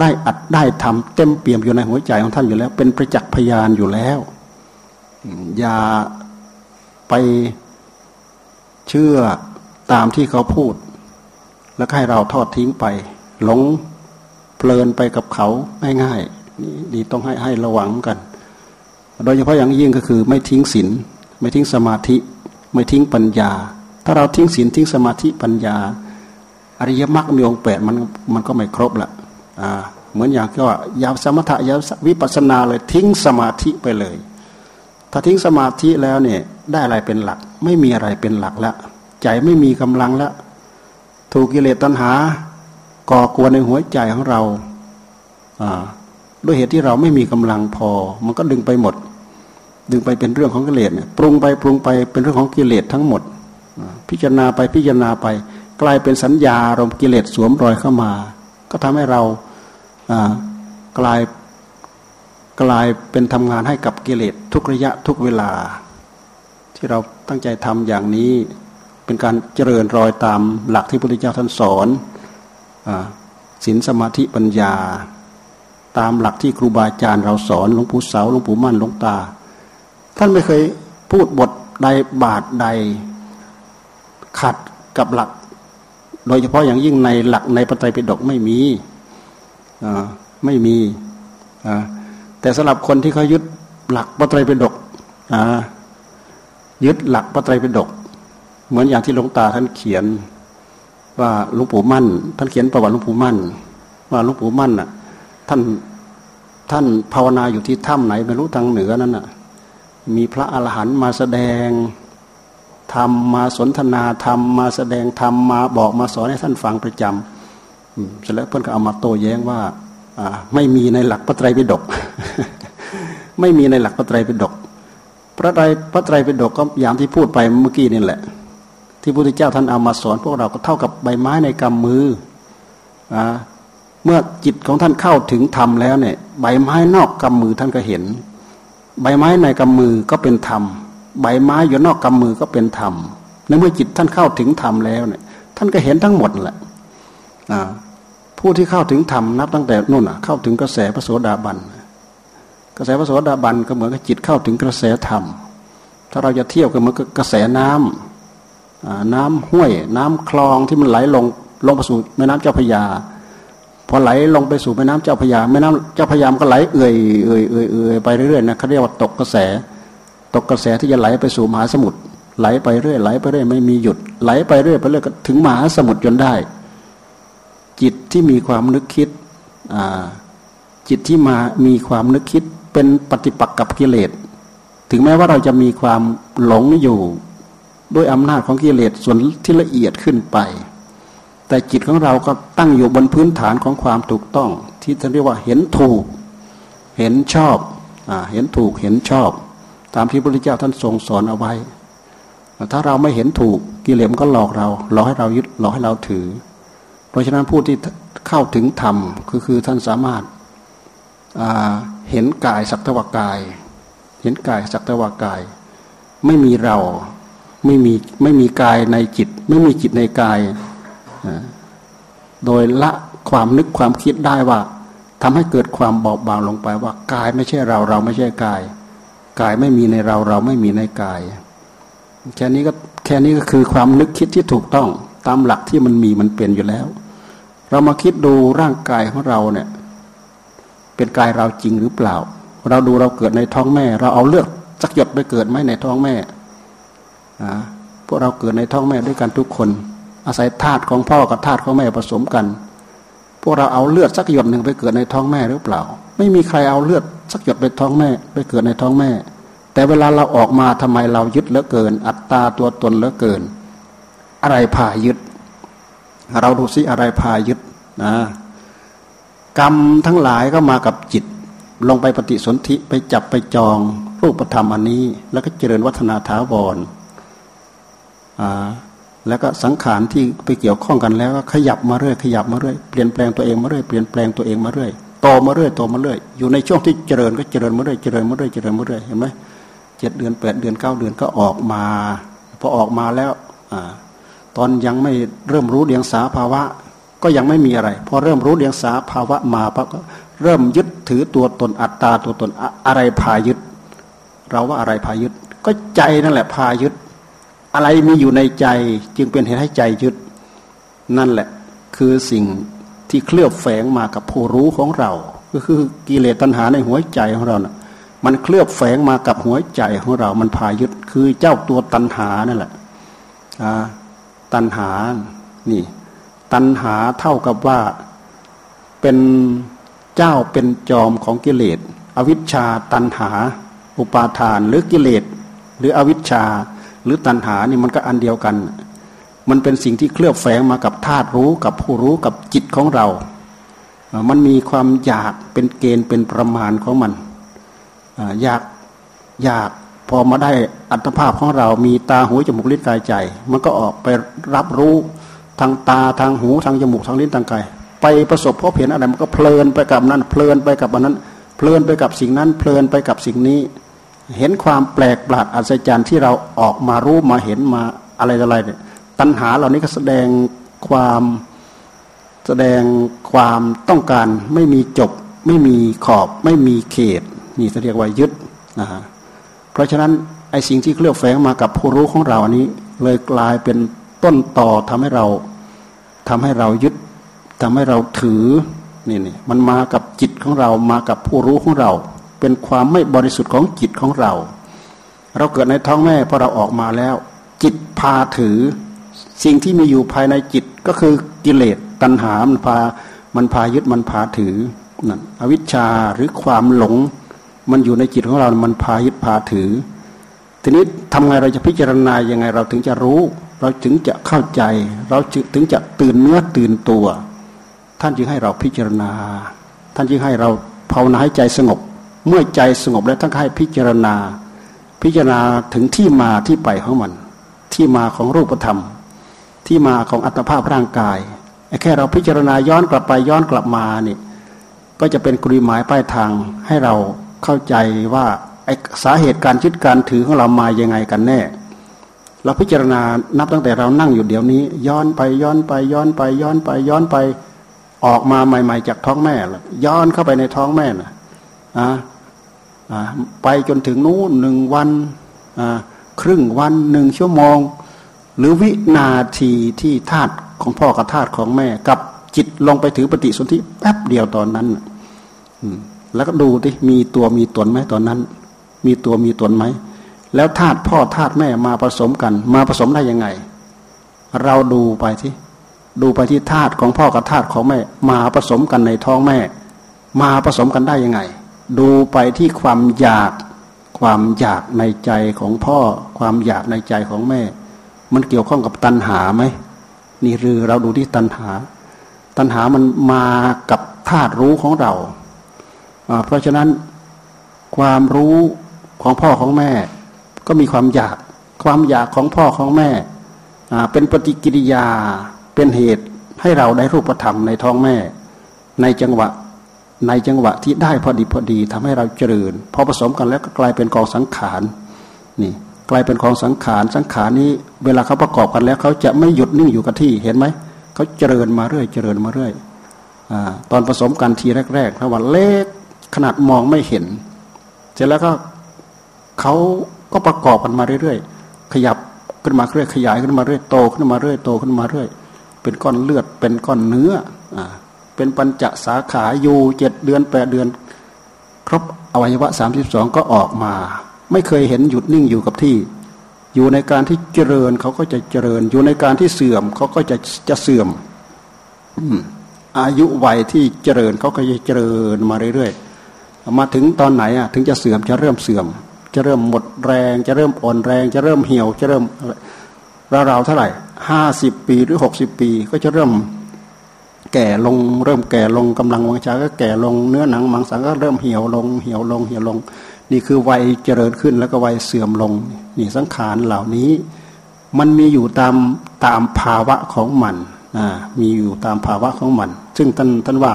ได้อัดได้ทำเต็มเปี่ยมอยู่ในหัวใจของท่านอยู่แล้ว เป็นประจักษ์พยานอยู่แล้ว อย่าไปเชื่อตามที่เขาพูด แล้วให้เราทอดทิ้งไป หลงเพลินไปกับเขาง่ายๆนี่ดีต้องให้ให้ระวังกัน โดยเฉพาะอย่างยิ่งก็คือไม่ทิ้งศีลไม่ทิ้งสมาธิ ไม่ทิ้งปัญญา ถ้าเราทิ้งศีลทิ้งสมาธิปัญญา อริยมรรคมีองค์แปดมันมันก็ไม่ครบละอ่าเหมือนอย่างที่ว่ายาวสมถะยาววิปัสนาเลยทิ้งสมาธิไปเลย ถ้าทิ้งสมาธิแล้วเนี่ยได้อะไรเป็นหลัก ไม่มีอะไรเป็นหลักแล้วใจไม่มีกำลังแล้วถูกกิเลสตัณหา ก่อกวนในหัวใจของเราด้วยเหตุที่เราไม่มีกำลังพอ มันก็ดึงไปหมด ดึงไปเป็นเรื่องของกิเลสเนี่ยปรุงไปปรุงไปเป็นเรื่องของกิเลสทั้งหมด พิจารณาไปพิจารณาไป กลายเป็นสัญญาอารมณ์กิเลสสวมรอยเข้ามา ก็ทำให้เรากลายกลายเป็นทำงานให้กับกิเลสทุกระยะทุกเวลา ที่เราตั้งใจทำอย่างนี้เป็นการเจริญรอยตามหลักที่พระพุทธเจ้าท่านสอนศีลสมาธิปัญญา ตามหลักที่ครูบาอาจารย์เราสอนหลวงปู่เสาหลวงปู่มั่นหลวงตา ท่านไม่เคยพูดบทใดบาทใด ขัดกับหลัก โดยเฉพาะอย่างยิ่งในหลักในปไตยปิฎกไม่มีไม่มีแต่สำหรับคนที่เขายึดหลักปไตยปิฎกยึดหลักปไตยปิฎกเหมือนอย่างที่หลวงตาท่านเขียน ว่าหลวงปู่มั่น ท่านเขียนประวัติหลวงปู่มั่น ว่าหลวงปู่มั่นน่ะ ท่านท่านภาวนาอยู่ที่ถ้ำไหนไม่รู้ทางเหนือนั่นน่ะ มีพระอรหันต์มาแสดงทำมาสนทนาทำมาแสดงทำมาบอกมาสอนให้ท่านฟังประจำเสร็จแล้วเพื่อนก็เอามาโต้แย้งว่าไม่มีในหลักพระไตรปิฎกไม่มีในหลักพระไตรปิฎกพระไตรพระไตรปิฎกก็อย่างที่พูดไปเมื่อกี้นี่แหละ ที่พระพุทธเจ้าท่านเอามาสอน พวกเราก็เท่ากับใบไม้ในกำมืออเมื่อจิตของท่านเข้าถึงธรรมแล้วเนี่ย ใบไม้นอกกำมือท่านก็เห็น ใบไม้ในกำมือก็เป็นธรรม ใบไม้อยู่นอกกำมือก็เป็นธรรมในเมื่อจิตท่านเข้าถึงธรรมแล้วเนี่ย ท่านก็เห็นทั้งหมดแหละผู้ที่เข้าถึงธรรมนับตั้งแต่นู่นเข้าถึงกระแสพระโสดาบันกระแสพระโสดาบันก็เหมือนกับจิตเข้าถึงกระแสธรรม ถ้าเราจะเที่ยบกันเหมือนกับกระแสน้ำน้ำห้วย น้ำคลองที่มันไหลลงลงไปสู่แม่น้ำเจ้าพยา พอไหลลงไปสู่แม่น้ำเจ้าพยาแม่น้ำเจ้าพยามก็ไหลเอื่อยเอื่อยเอื่อยเอื่อยไปเรื่อยๆนะเขาเรียกว่าตกกระแส ตกกระแสที่จะไหลไปสู่มหาสมุทรไหลไปเรื่อยไหลไปเรื่อยไม่มีหยุด ไหลไปเรื่อยไปเรื่อยก็ถึงมหาสมุทรจนได้ จิตที่มีความนึกคิดจิตที่มามีความนึกคิดเป็นปฏิปักษ์กับกิเลสถึงแม้ว่าเราจะมีความหลงอยู่ ด้วยอำนาจของกิเลสส่วนที่ละเอียดขึ้นไป แต่จิตของเราก็ตั้งอยู่บนพื้นฐานของความถูกต้อง ที่ท่านเรียกว่าเห็นถูก เห็นชอบอเห็นถูกเห็นชอบ ตามที่พระพุทธเจ้าท่านทรงสอนเอาไว้ ถ้าเราไม่เห็นถูกกิเลสก็หลอกเราหลอกให้เรายึดหลอกให้เราถือ เพราะฉะนั้นผู้ที่เข้าถึงธรรมคือคือท่านสามารถเห็นกายสักตวกาย เห็นกายสักตวกาย ไม่มีเราไม่มีไม่มีกายในจิต ไม่มีจิตในกาย โดยละความนึกความคิดได้ว่าทำให้เกิดความเบาบางลงไปว่ากายไม่ใช่เราเราไม่ใช่กาย กายไม่มีในเราเราไม่มีในกาย แค่นี้ก็แค่นี้ก็คือความนึกคิดที่ถูกต้องตามหลักที่มันมีมันเป็นอยู่แล้ว เรามาคิดดูร่างกายของเราเนี่ย เป็นกายเราจริงหรือเปล่า เราดูเราเกิดในท้องแม่ เราเอาเลือดสักหยดไปเกิดไหมในท้องแม่พวกเราเกิดในท้องแม่ด้วยกันทุกคน อาศัยธาตุของพ่อกับธาตุของแม่ผสมกัน พวกเราเอาเลือดสักหยดหนึ่งไปเกิดในท้องแม่หรือเปล่า ไม่มีใครเอาเลือดสักหยดไปท้องแม่ ไปเกิดในท้องแม่ แต่เวลาเราออกมาทำไมเรายึดเหลือเกิน อัตตาตัวตนเหลือเกิน อะไรพายึด เราดูซิอะไรพายึดนะกรรมทั้งหลายก็มากับจิต ลงไปปฏิสนธิไปจับไปจองรูปธรรมอันนี้ แล้วก็เจริญวัฒนาถาวร แล้วก็สังขารที่ไปเกี่ยวข้องกันแล้วก็ขยับมาเรื่อยขยับมาเรื่อยเปลี่ยนแปลงตัวเองมาเรื่อยเปลี่ยนแปลงตัวเองมาเรื่อยโตมาเรื่อยโตมาเรื่อยอยู่ในช่วงที่เจริญก็เจริญมาเรื่อยเจริญมาเรื่อยเจริญมาเรื่อยเห็นไหมเจ็ดเดือนแปดเดือนเก้าเดือนก็ออกมาพอออกมาแล้วอตอนยังไม่เริ่มรู้เดียงสาภาวะ ก็ยังไม่มีอะไร พอเริ่มรู้เดียงสาภาวะมาปั๊บก็เริ่มยึดถือตัวตนอัตตาตัวตนอะไรพายึด เราว่าอะไรพายึด ก็ใจนั่นแหละพายึด อะไรมีอยู่ในใจจึงเป็นเหตุให้ใจยึด นั่นแหละคือสิ่งที่เคลือบแฝงมากับผู้รู้ของเรา ก็คือกิเลสตัณหาในหัวใจของเรานะ่ะมันเคลือบแฝงมากับหัวใจของเรา มันพายึดคือเจ้าตัวตัณหานั่นแหละตัณหา นี่ ตัณหาเท่ากับว่าเป็นเจ้าเป็นจอมของกิเลส อวิชชาตัณหา อุปาทาน หรือกิเลส หรืออวิชชา หรือตัณหานี่มันก็อันเดียวกัน มันเป็นสิ่งที่เคลือบแฝงมากับธาตุรู้กับผู้รู้กับจิตของเรา มันมีความอยากเป็นเกณฑ์เป็นประมาณของมันอยากอยากพอมาได้อัตภาพของเรา มีตาหูจมูกลิ้นกายใจ มันก็ออกไปรับรู้ทางตาทางหูทางจมูกทางลิ้นทางกาย ไปประสบพบเห็นอะไรมันก็เพลินไปกับนั้น เพลินไปกับอันนั้น เพลินไปกับสิ่งนั้น เพลินไปกับสิ่งนี้ เห็นความแปลกประหลาดอัศจรรย์ที่เราออกมารู้มาเห็นมาอะไรอะไรเนี่ยตัณหาเหล่านี้ก็แสดงความแสดงความต้องการไม่มีจบ ไม่มีขอบ ไม่มีเขต นี่เรียกว่ายึดนะฮะเพราะฉะนั้นไอ้สิ่งที่เคลือบแฝงมากับผู้รู้ของเราอันนี้ เลยกลายเป็นต้นต่อทำให้เราทำให้เรายึดทำให้เราถือนี่นี่มันมากับจิตของเรามากับผู้รู้ของเรา เป็นความไม่บริสุทธิ์ของจิตของเรา เราเกิดในท้องแม่พอเราออกมาแล้ว จิตพาถือ สิ่งที่มีอยู่ภายในจิตก็คือกิเลสตัณหามันพามันพายึดมันพาถือนั่นอวิชชาหรือความหลง มันอยู่ในจิตของเรา มันพายึดพาถือ ทีนี้ทำไงเราจะพิจารณายังไงเราถึงจะรู้ เราถึงจะเข้าใจ เราถึงจะตื่นเนื้อตื่นตัว ท่านจึงให้เราพิจารณา ท่านจึงให้เราภาวนาให้ใจสงบ เมื่อใจสงบแล้วท่านให้พิจารณา พิจารณาถึงที่มาที่ไปของมัน ที่มาของรูปธรรม ที่มาของอัตภาพร่างกายแค่เราพิจารณาย้อนกลับไปย้อนกลับมาเนี่ยก็จะเป็นกรีหมายป้ายทางให้เราเข้าใจว่าสาเหตุการยึดการถือของเรามายังไงกันแน่ เราพิจารณานับตั้งแต่เรานั่งอยู่เดี๋ยวนี้ ย้อนไปย้อนไปย้อนไปย้อนไปย้อนไปออกมาใหม่ ๆ จากท้องแม่ละย้อนเข้าไปในท้องแม่นะอ่า ไปจนถึงนู้นหนึ่งวันครึ่งวันหนึ่งชั่วโมง หรือวินาทีที่ธาตุของพ่อกับธาตุของแม่ กับจิตลงไปถือปฏิสนธิแป๊บเดียวตอนนั้นแล้วก็ดูที่มีตัวมีตนไหมตอนนั้น มีตัวมีตนไหมแล้วธาตุพ่อธาตุแม่มาผสมกัน มาผสมได้ยังไง เราดูไปที่ดูไปที่ธาตุของพ่อกับธาตุของแม่ มาผสมกันในท้องแม่ มาผสมกันได้ยังไง ดูไปที่ความอยากความอยากในใจของพ่อ ความอยากในใจของแม่ มันเกี่ยวข้องกับตัณหาไหมนี่หรือเราดูที่ตัณหา ตัณหามันมากับธาตุรู้ของเรา เพราะฉะนั้นความรู้ของพ่อของแม่ ก็มีความอยาก ความอยากของพ่อของแม่ เป็นปฏิกิริยาเป็นเหตุให้เราได้รูปธรรมในท้องแม่ ในจังหวะ ในจังหวะที่ได้พอดีพอดีทำให้เราเจริญพอผสมกันแล้วก็กลายเป็นกองสังขารนี่กลายเป็นกองสังขารสังขารนี้ เวลาเขาประกอบกันแล้วเขาจะไม่หยุดนิ่งอยู่กับที่เห็นไหมเขาเจริญมาเรื่อยเจริญมาเรื่อยอตอนผสมกันทีแรกๆถ้าว่าเล็กขนาดมองไม่เห็น เสร็จแล้วก็เขาก็ประกอบกันมาเรื่อยๆขยับขึ้นมาเรื่อยขยายขึ้นมาเรื่อยโตขึ้นมาเรื่อยโตขึ้นมาเรื่อยเป็นก้อนเลือดเป็นก้อนเนื้ออ่า เป็นปัญจสาขาอยู่เจ็ดเดือนแปดเดือน ครบอวัยวะสามสิบสองก็ออกมา ไม่เคยเห็นหยุดนิ่งอยู่กับที่ อยู่ในการที่เจริญเขาก็จะเจริญ อยู่ในการที่เสื่อมเขาก็จะจะเสื่อมอายุวัยที่เจริญเขาก็จะเจริญมาเรื่อยๆมาถึงตอนไหนอะถึงจะเสื่อมจะเริ่มเสื่อม จะเริ่มหมดแรง จะเริ่มอ่อนแรง จะเริ่มเหี่ยวจะเริ่มราวๆเท่าไหร่ห้าสิบปีหรือหกสิบปีก็จะเริ่ม แก่ลงเริ่มแก่ลงกำลังวังชาก็แก่ลงเนื้อหนังมังสังก็เริ่มเหี่ยวลงเหี่ยวลงเหี่ยวลง นี่คือวัยเจริญขึ้นแล้วก็วัยเสื่อมลงนี่สังขารเหล่านี้ มันมีอยู่ตามตามภาวะของมันนะมีอยู่ตามภาวะของมัน ซึ่งท่านท่านว่า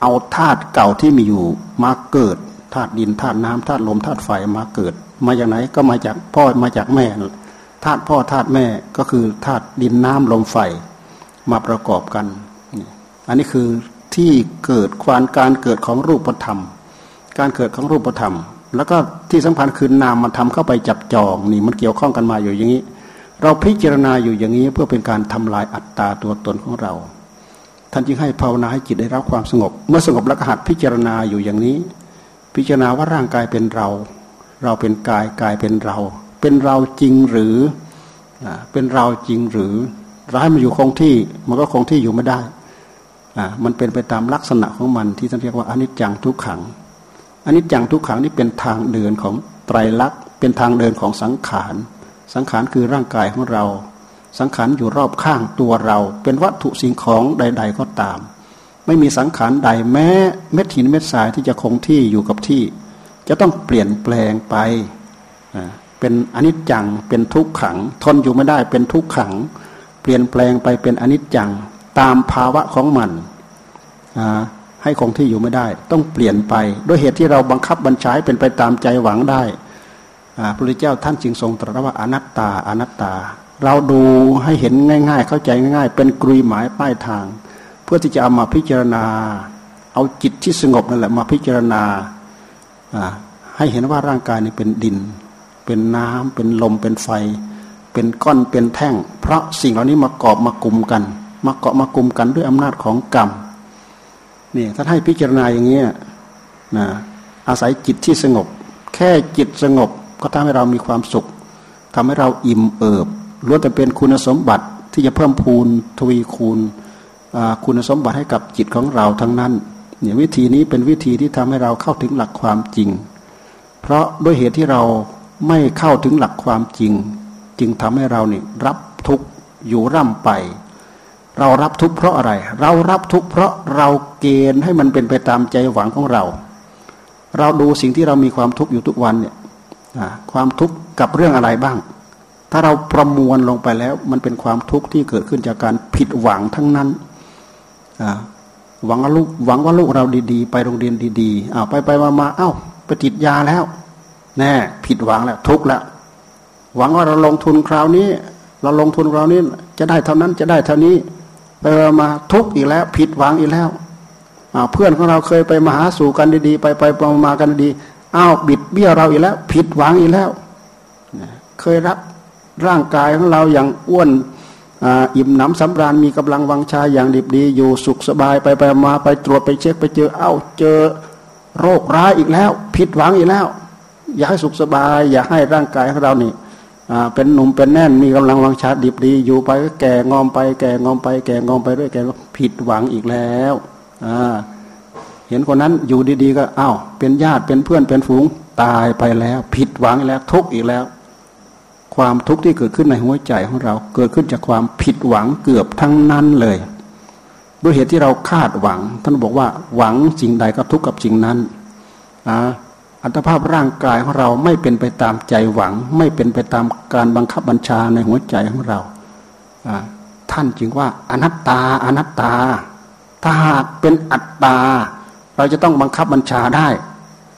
เอาธาตุเก่าที่มีอยู่มาเกิดธาตุดินธาตุน้ำธาตุลมธาตุไฟมาเกิด มาจากไหนก็มาจากพ่อมาจากแม่ธาตุพ่อธาตุแม่ก็คือธาตุดินน้ำลมไฟมาประกอบกัน อันนี้คือที่เกิดความการเกิดของรูปธรรม การเกิดของรูปธรรม แล้วก็ที่สำคัญคือนามมันทำเข้าไปจับจองนี่มันเกี่ยวข้องกันมาอยู่อย่างนี้ เราพิจารณาอยู่อย่างนี้เพื่อเป็นการทำลายอัตตาตัวตนของเรา ท่านจึงให้ภาวนาให้จิตได้รับความสงบ เมื่อสงบแล้วก็หัดพิจารณาอยู่อย่างนี้ พิจารณาว่าร่างกายเป็นเรา เราเป็นกายกายเป็นเรา เป็นเราจริงหรือเป็นเราจริงหรือร้ายมันอยู่คงที่มันก็คงที่อยู่ไม่ได้ อ่ามันเป็นไปตามลักษณะของมันที่ท่านเรียกว่าอนิจจังทุกขังอนิจจังทุกขังนี่เป็นทางเดินของไตรลักษณ์เป็นทางเดินของสังขาร สังขารคือร่างกายของเรา สังขารอยู่รอบข้างตัวเรา เป็นวัตถุสิ่งของใด ๆก็ตาม ไม่มีสังขารใดแม้เม็ดหินเม็ดทรายที่จะคงที่อยู่กับที่ จะต้องเปลี่ยนแปลงไป เป็นอนิจจัง เป็นทุกขัง ทนอยู่ไม่ได้เป็นทุกขัง เปลี่ยนแปลงไปเป็นอนิจจัง ตามภาวะของมันให้คงที่อยู่ไม่ได้ ต้องเปลี่ยนไปด้วยเหตุที่เราบังคับบัญชาเป็นไปตามใจหวังได้พระพุทธเจ้าท่านจึงทรงตรัสว่าอนัตตาอนัตตา เราดูให้เห็นง่าย ๆ เข้าใจง่าย ๆ เป็นกรุยหมายป้ายทาง เพื่อที่จะเอามาพิจารณา เอาจิตที่สงบนั่นแหละมาพิจารณาให้เห็นว่าร่างกายนี่เป็นดิน เป็นน้ำเป็นลมเป็นไฟ เป็นก้อนเป็นแท่ง เพราะสิ่งเหล่านี้มากอบมากลุ่มกัน มาเกาะมากลุ่มกันด้วยอำนาจของกรรมนี่ถ้าให้พิจารณาอย่างนี้นะอาศัยจิตที่สงบ แค่จิตสงบ ก็ทำให้เรามีความสุขทำให้เราอิ่มเอิบล้วนแต่เป็นคุณสมบัติที่จะเพิ่มพูนทวีคูณคุณสมบัติให้กับจิตของเราทั้งนั้นเนี่ยวิธีนี้เป็นวิธีที่ทำให้เราเข้าถึงหลักความจริง เพราะด้วยเหตุที่เราไม่เข้าถึงหลักความจริง จึงทำให้เราเนี่ยรับทุกอยู่ร่ำไป เรารับทุกข์เพราะอะไร เรารับทุกข์เพราะเราเกณฑ์ให้มันเป็นไปตามใจหวังของเรา เราดูสิ่งที่เรามีความทุกข์อยู่ทุกวันเนี่ยความทุกข์กับเรื่องอะไรบ้าง ถ้าเราประมวลลงไปแล้วมันเป็นความทุกข์ที่เกิดขึ้นจากการผิดหวังทั้งนั้นหวังว่าลูกหวังว่าลูกเราดีๆ ไปโรงเรียนดีๆอ้าวไปไปมามาเอ้าไปติดยาแล้ว แน่ ผิดหวังแล้ว ทุกข์แล้วหวังว่าเราลงทุนคราวนี้ เราลงทุนคราวนี้จะได้เท่านั้นจะได้เท่านี้ ไปมาทุกข์อีกแล้ว ผิดหวังอีกแล้วเพื่อนของเราเคยไปมาหาสู่กันดีๆ ไปไปมากันดีอ้าวบิดเบี้ยเราอีกแล้ว ผิดหวังอีกแล้ว เคยรับร่างกายของเราอย่างอ้วนอิ่มหนำสำราญมีกำลังวังชาอย่างดีดี อยู่สุขสบายไปไปมาไปตรวจไปเช็คไปเจอเอ้าเจอโรคร้ายอีกแล้ว ผิดหวังอีกแล้ว อยากให้สุขสบาย อยากให้ร่างกายของเรานี่ เป็นหนุ่มเป็นแน่นมีกำลังวังชาดิบดีอยู่ไปก็แก่งอมไป แก่งอมไป แก่งอมไปเรื่อยแก่ผิดหวังอีกแล้วเห็นคนนั้นอยู่ดีๆ ก็อ้าวเป็นญาติเป็นเพื่อนเป็นฝูงตายไปแล้ว ผิดหวังแล้ว ทุกข์อีกแล้ว ความทุกข์ที่เกิดขึ้นในหัวใจของเรา เกิดขึ้นจากความผิดหวังเกือบทั้งนั้นเลยด้วยเหตุที่เราคาดหวัง ท่านบอกว่าหวังสิ่งใดก็ทุกข์กับสิ่งนั้นอ่า อัตภาพร่างกายของเราไม่เป็นไปตามใจหวัง ไม่เป็นไปตามการบังคับบัญชาในหัวใจของเรา ท่านจึงว่าอนัตตาอนัตตา ถ้าหากเป็นอัตตา เราจะต้องบังคับบัญชาได้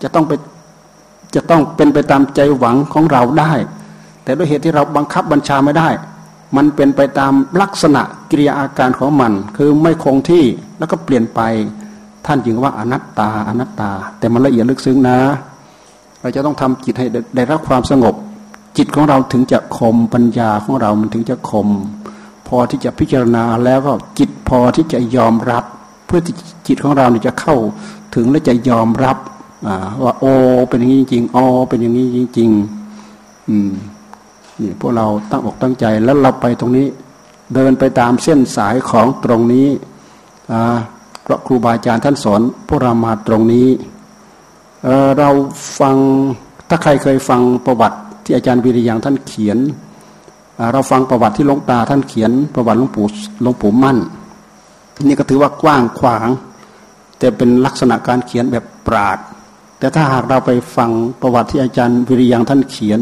จะต้องไปจะต้องเป็นไปตามใจหวังของเราได้ แต่ด้วยเหตุที่เราบังคับบัญชาไม่ได้ มันเป็นไปตามลักษณะกิริยาอาการของมัน คือไม่คงที่แล้วก็เปลี่ยนไป ท่านจึงว่าอนัตตาอนัตตา แต่มันละเอียดลึกซึ้งนะ เราจะต้องทำจิตให้ได้รับความสงบ จิตของเราถึงจะคมปัญญาของเรามันถึงจะคม พอที่จะพิจารณาแล้วก็จิตพอที่จะยอมรับ เพื่อที่จิตของเราเนี่ยจะเข้าถึงและจะยอมรับว่าโอเป็นอย่างนี้จริงอ๋อเป็นอย่างนี้จริงๆอืมนี่พวกเราตั้งอกตั้งใจแล้วเราไปตรงนี้ เดินไปตามเส้นสายของตรงนี้เพราะครูบาอาจารย์ท่านสอนพวกเรามาตรงนี้ เราฟังถ้าใครเคยฟังประวัติที่อาจารย์วิริยังท่านเขียน เราฟังประวัติที่หลวงตาท่านเขียน ประวัติหลวงปู่หลวงปู่มั่น นี่ก็ถือว่ากว้างขวาง แต่เป็นลักษณะการเขียนแบบปราด แต่ถ้าหากเราไปฟังประวัติที่อาจารย์วิริยังท่านเขียน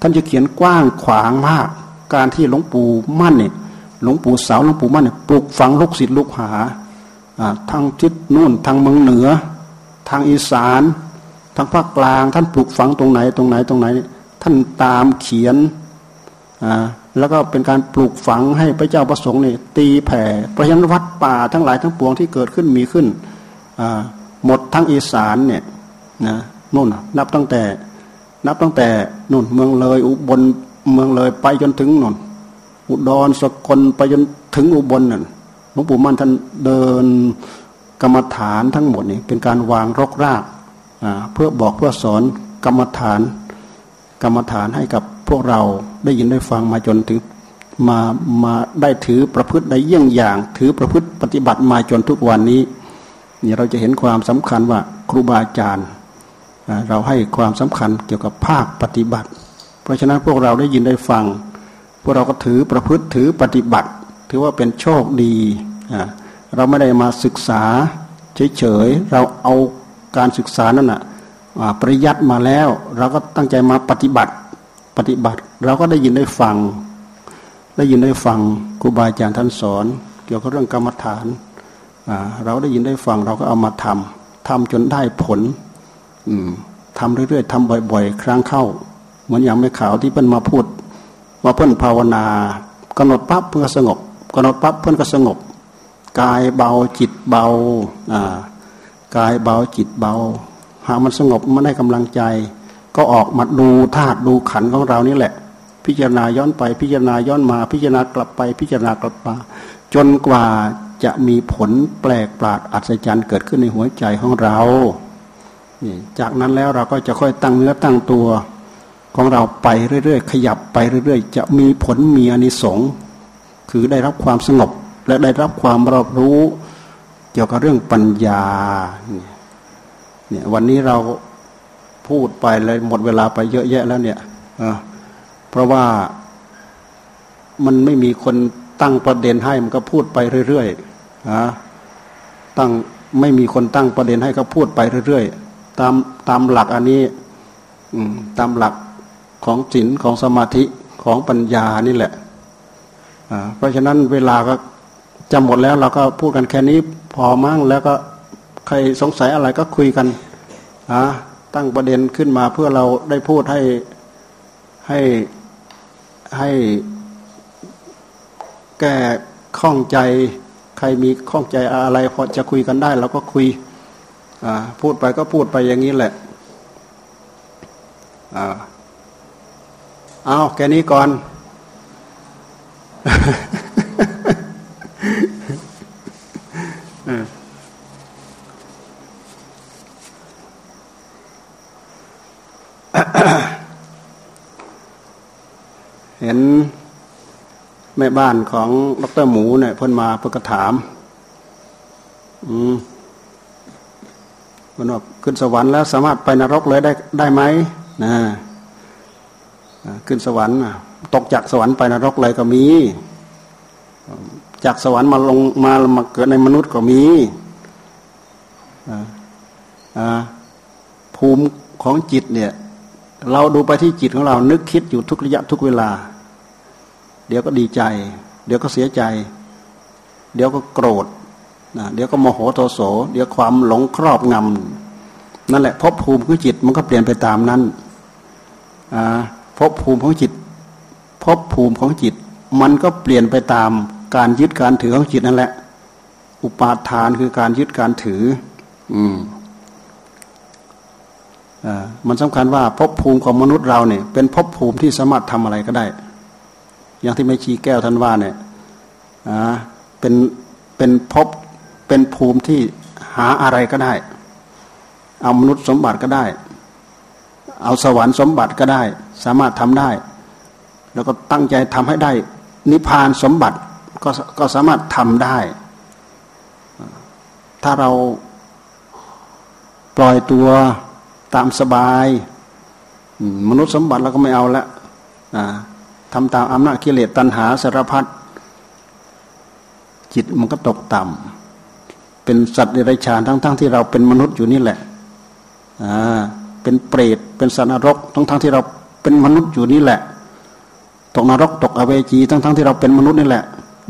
ท่านจะเขียนกว้างขวางมาก การที่หลวงปู่มั่นเนี่ยหลวงปู่สาวหลวงปู่มั่นเนี่ยปลูกฝังลูกศิษย์ลูกหาทางทิศนู่นทางเมืองเหนือ ทางอีสาน ทางภาคกลาง ท่านปลูกฝังตรงไหนตรงไหนตรงไหน ท่านตามเขียนอ่าแล้วก็เป็นการปลูกฝังให้พระเจ้าประสงค์นี่ตีแผ่ประยันวัดป่าทั้งหลายทั้งปวงที่เกิดขึ้นมีขึ้นหมดทั้งอีสานเนี่ยนะนู่นนับตั้งแต่ นับตั้งแต่นู่นเมืองเลยอุบลเมืองเลยไปจนถึงนู่นอุดรสกลไปจนถึงอุบลนั่นหลวงปู่มั่นท่านเดินกรรมฐานทั้งหมดนี่เป็นการวางรกราก เพื่อบอกเพื่อสอนกรรมฐาน กรรมฐานให้กับพวกเราได้ยินได้ฟังมาจนถึงมามาได้ถือประพฤติได้เยี่ยงอย่าง ถือประพฤติปฏิบัติมาจนทุกวันนี้นี่เราจะเห็นความสำคัญว่าครูบาอาจารย์เราให้ความสำคัญเกี่ยวกับภาคปฏิบัติ เพราะฉะนั้นพวกเราได้ยินได้ฟัง พวกเราก็ถือประพฤติถือปฏิบัติ ถือว่าเป็นโชคดี เราไม่ได้มาศึกษาเฉยๆเราเอา การศึกษานั่นนะปริยัติมาแล้ว เราก็ตั้งใจมาปฏิบัติ ปฏิบัติ เราก็ได้ยินได้ฟัง ได้ยินได้ฟังครูบาอาจารย์ท่านสอน เกี่ยวกับเรื่องกรรมฐานเราได้ยินได้ฟังเราก็เอามาทำทำจนได้ผลทำเรื่อยๆทำบ่อย ๆ ครั้งเข้า เหมือนอย่างไม่ขาวที่เพิ่นมาพูดว่าเพิ่นภาวนากำหนดปั๊บเพื่อสงบกำหนดปั๊บเพิ่นก็สงบ กายเบาจิตเบา กายเบาจิตเบา หามันสงบมันได้กำลังใจ ก็ออกมาดูธาตุดูขันของเรานี่แหละ พิจารณาย้อนไปพิจารณาย้อนมา พิจารณากลับไปพิจารณากลับมาจนกว่าจะมีผลแปลกปราดอัศจรรย์เกิดขึ้นในหัวใจของเรานี่จากนั้นแล้วเราก็จะค่อยตั้งเนื้อตั้งตัวของเราไปเรื่อยๆ ขยับไปเรื่อยๆ จะมีผลมีอนิสงส์คือได้รับความสงบและได้รับความรอบรู้ เกี่ยวกับเรื่องปัญญาเนี่ยวันนี้เราพูดไปเลยหมดเวลาไปเยอะแยะแล้วเนี่ยเพราะว่ามันไม่มีคนตั้งประเด็นให้มันก็พูดไปเรื่อยๆนะตั้งไม่มีคนตั้งประเด็นให้ก็พูดไปเรื่อยๆตามตามหลักอันนี้ตามหลักของศีลของสมาธิของปัญญานี่แหละเพราะฉะนั้นเวลาก็จะหมดแล้วเราก็พูดกันแค่นี้ พอมั่งแล้วก็ใครสงสัยอะไรก็คุยกันอะตั้งประเด็นขึ้นมาเพื่อเราได้พูดให้ให้ให้แก้ข้องใจ ใครมีข้องใจอะไร พอจะคุยกันได้เราก็คุยพูดไปก็พูดไปอย่างนี้แหละเอาแค่นี้ก่อน บ้านของดรหมูเนี่ยเพิ่นมาเพื่อกถาม อืมมันบอกขึ้นสวรรค์แล้วสามารถไปนรกเลยได้ได้ไหมนะขึ้นสวรรค์ตกจากสวรรค์ไปนรกเลยก็มี จากสวรรค์มาลงมามาเกิดในมนุษย์ก็มีภูมิของจิตเนี่ย เราดูไปที่จิตของเรานึกคิดอยู่ทุกระยะทุกเวลา ดี๋ยวก็ดีใจ เดี๋ยวก็เสียใจ เดี๋ยวก็โกรธนะเดี๋ยวก็โมโหโทโส เดี๋ยวความหลงครอบงำนั่นแหละภพภูมิของจิตมันก็เปลี่ยนไปตามนั้นภพภูมิของจิตภพภูมิของจิต มันก็เปลี่ยนไปตามการยึดการถือของจิตนั่นแหละ อุปาทานคือการยึดการถือ อืมมันสำคัญว่าภพภูมิของมนุษย์เราเนี่ย เป็นภพภูมิที่สามารถทำอะไรก็ได้ อย่างที่ไม่ชีแก้วท่านว่าเนี่ยเป็นเป็นภพเป็นภูมิที่หาอะไรก็ได้ เอามนุษย์สมบัติก็ได้ เอาสวรรค์สมบัติก็ได้ สามารถทำได้ แล้วก็ตั้งใจทำให้ได้ นิพพานสมบัติก็ก็สามารถทำได้ ถ้าเราปล่อยตัวตามสบาย มนุษย์สมบัติเราก็ไม่เอาละ ทำตามอำนาจกิเลสตัณหาสารพัดจิตมันก็ตกต่ำเป็นสัตว์เดรัจฉานทั้งๆทที่เราเป็นมนุษย์อยู่นี่แหละอ่าเป็นเปรตเป็นสัตว์นรก ทั้งๆทที่เราเป็นมนุษย์อยู่นี่แหละ ตกนรกตกอเวจี ทั้งๆทที่เราเป็นมนุษย์นี่แหละ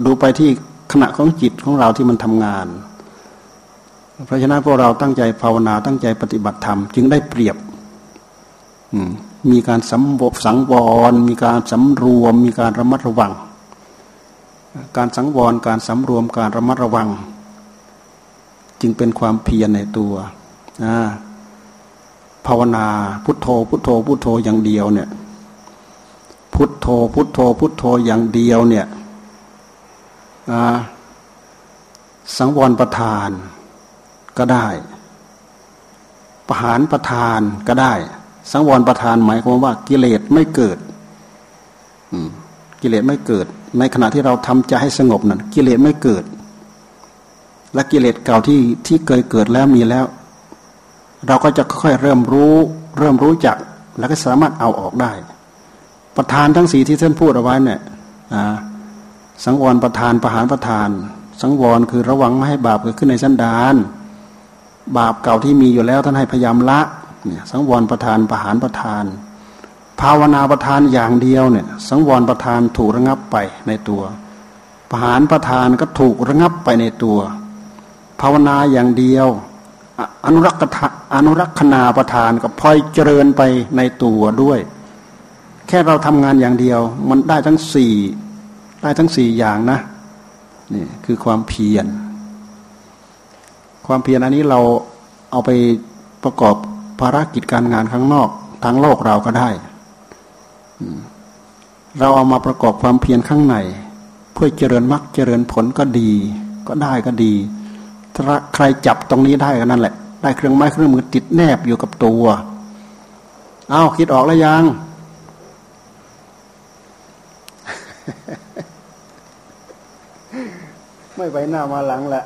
ดูไปที่ขณะของจิตของเราที่มันทำงาน เพราะฉะนั้นพวกเราตั้งใจภาวนาตั้งใจปฏิบัติธรรมจึงได้เปรียบ อืม มีการสำบสังวร มีการสำรวม มีการระมัดระวัง การสังวรการสำรวมการระมัดระวัง จึงเป็นความเพียรในตัวภาวนาพุทโธพุทโธพุทโธอย่างเดียวเนี่ยพุทโธพุทโธพุทโธอย่างเดียวเนี่ยสังวรประทานก็ได้ ประหารประทานก็ได้ สังวรประทานหมายความว่ากิเลสไม่เกิดกิเลสไม่เกิด ในขณะที่เราทำใจให้สงบนั้นกิเลสไม่เกิด และกิเลสเก่าที่ที่เคยเกิดแล้วมีแล้ว เราก็จะค่อยเริ่มรู้ เริ่มรู้จัก แล้วก็สามารถเอาออกได้ ประธานทั้งสีที่ท่านพูดเอาไว้เนี่ยสังวรประทานประหารประทาน สังวรคือระวังไม่ให้บาปเกิดขึ้นในสันดานบาปเก่าที่มีอยู่แล้วท่านให้พยายามละ เนี่ยสังวรประทานประหารประทาน ภาวนาประทานอย่างเดียวเนี่ยสังวรประทานถูกระงับไปในตัวประหารประทานก็ถูกระงับไปในตัว ภาวนาอย่างเดียว อนุรักษอนุรักษนาประทานก็พลอยเจริญไปในตัวด้วย แค่เราทำงานอย่างเดียว มันได้ทั้งสี่ได้ทั้งสี่อย่างนะนี่คือความเพียรความเพียรอันนี้เราเอาไปประกอบ ภารกิจการงานข้างนอกทางโลกเราก็ได้ เราเอามาประกอบความเพียรข้างใน เพื่อเจริญมรรคเจริญผลก็ดี ก็ได้ก็ดี ถ้าใครจับตรงนี้ได้ก็นั่นแหละ ได้เครื่องไม้เครื่องมือติดแนบอยู่กับตัว เอาคิดออกแล้วยังไม่ไปหน้ามาหลังแหละ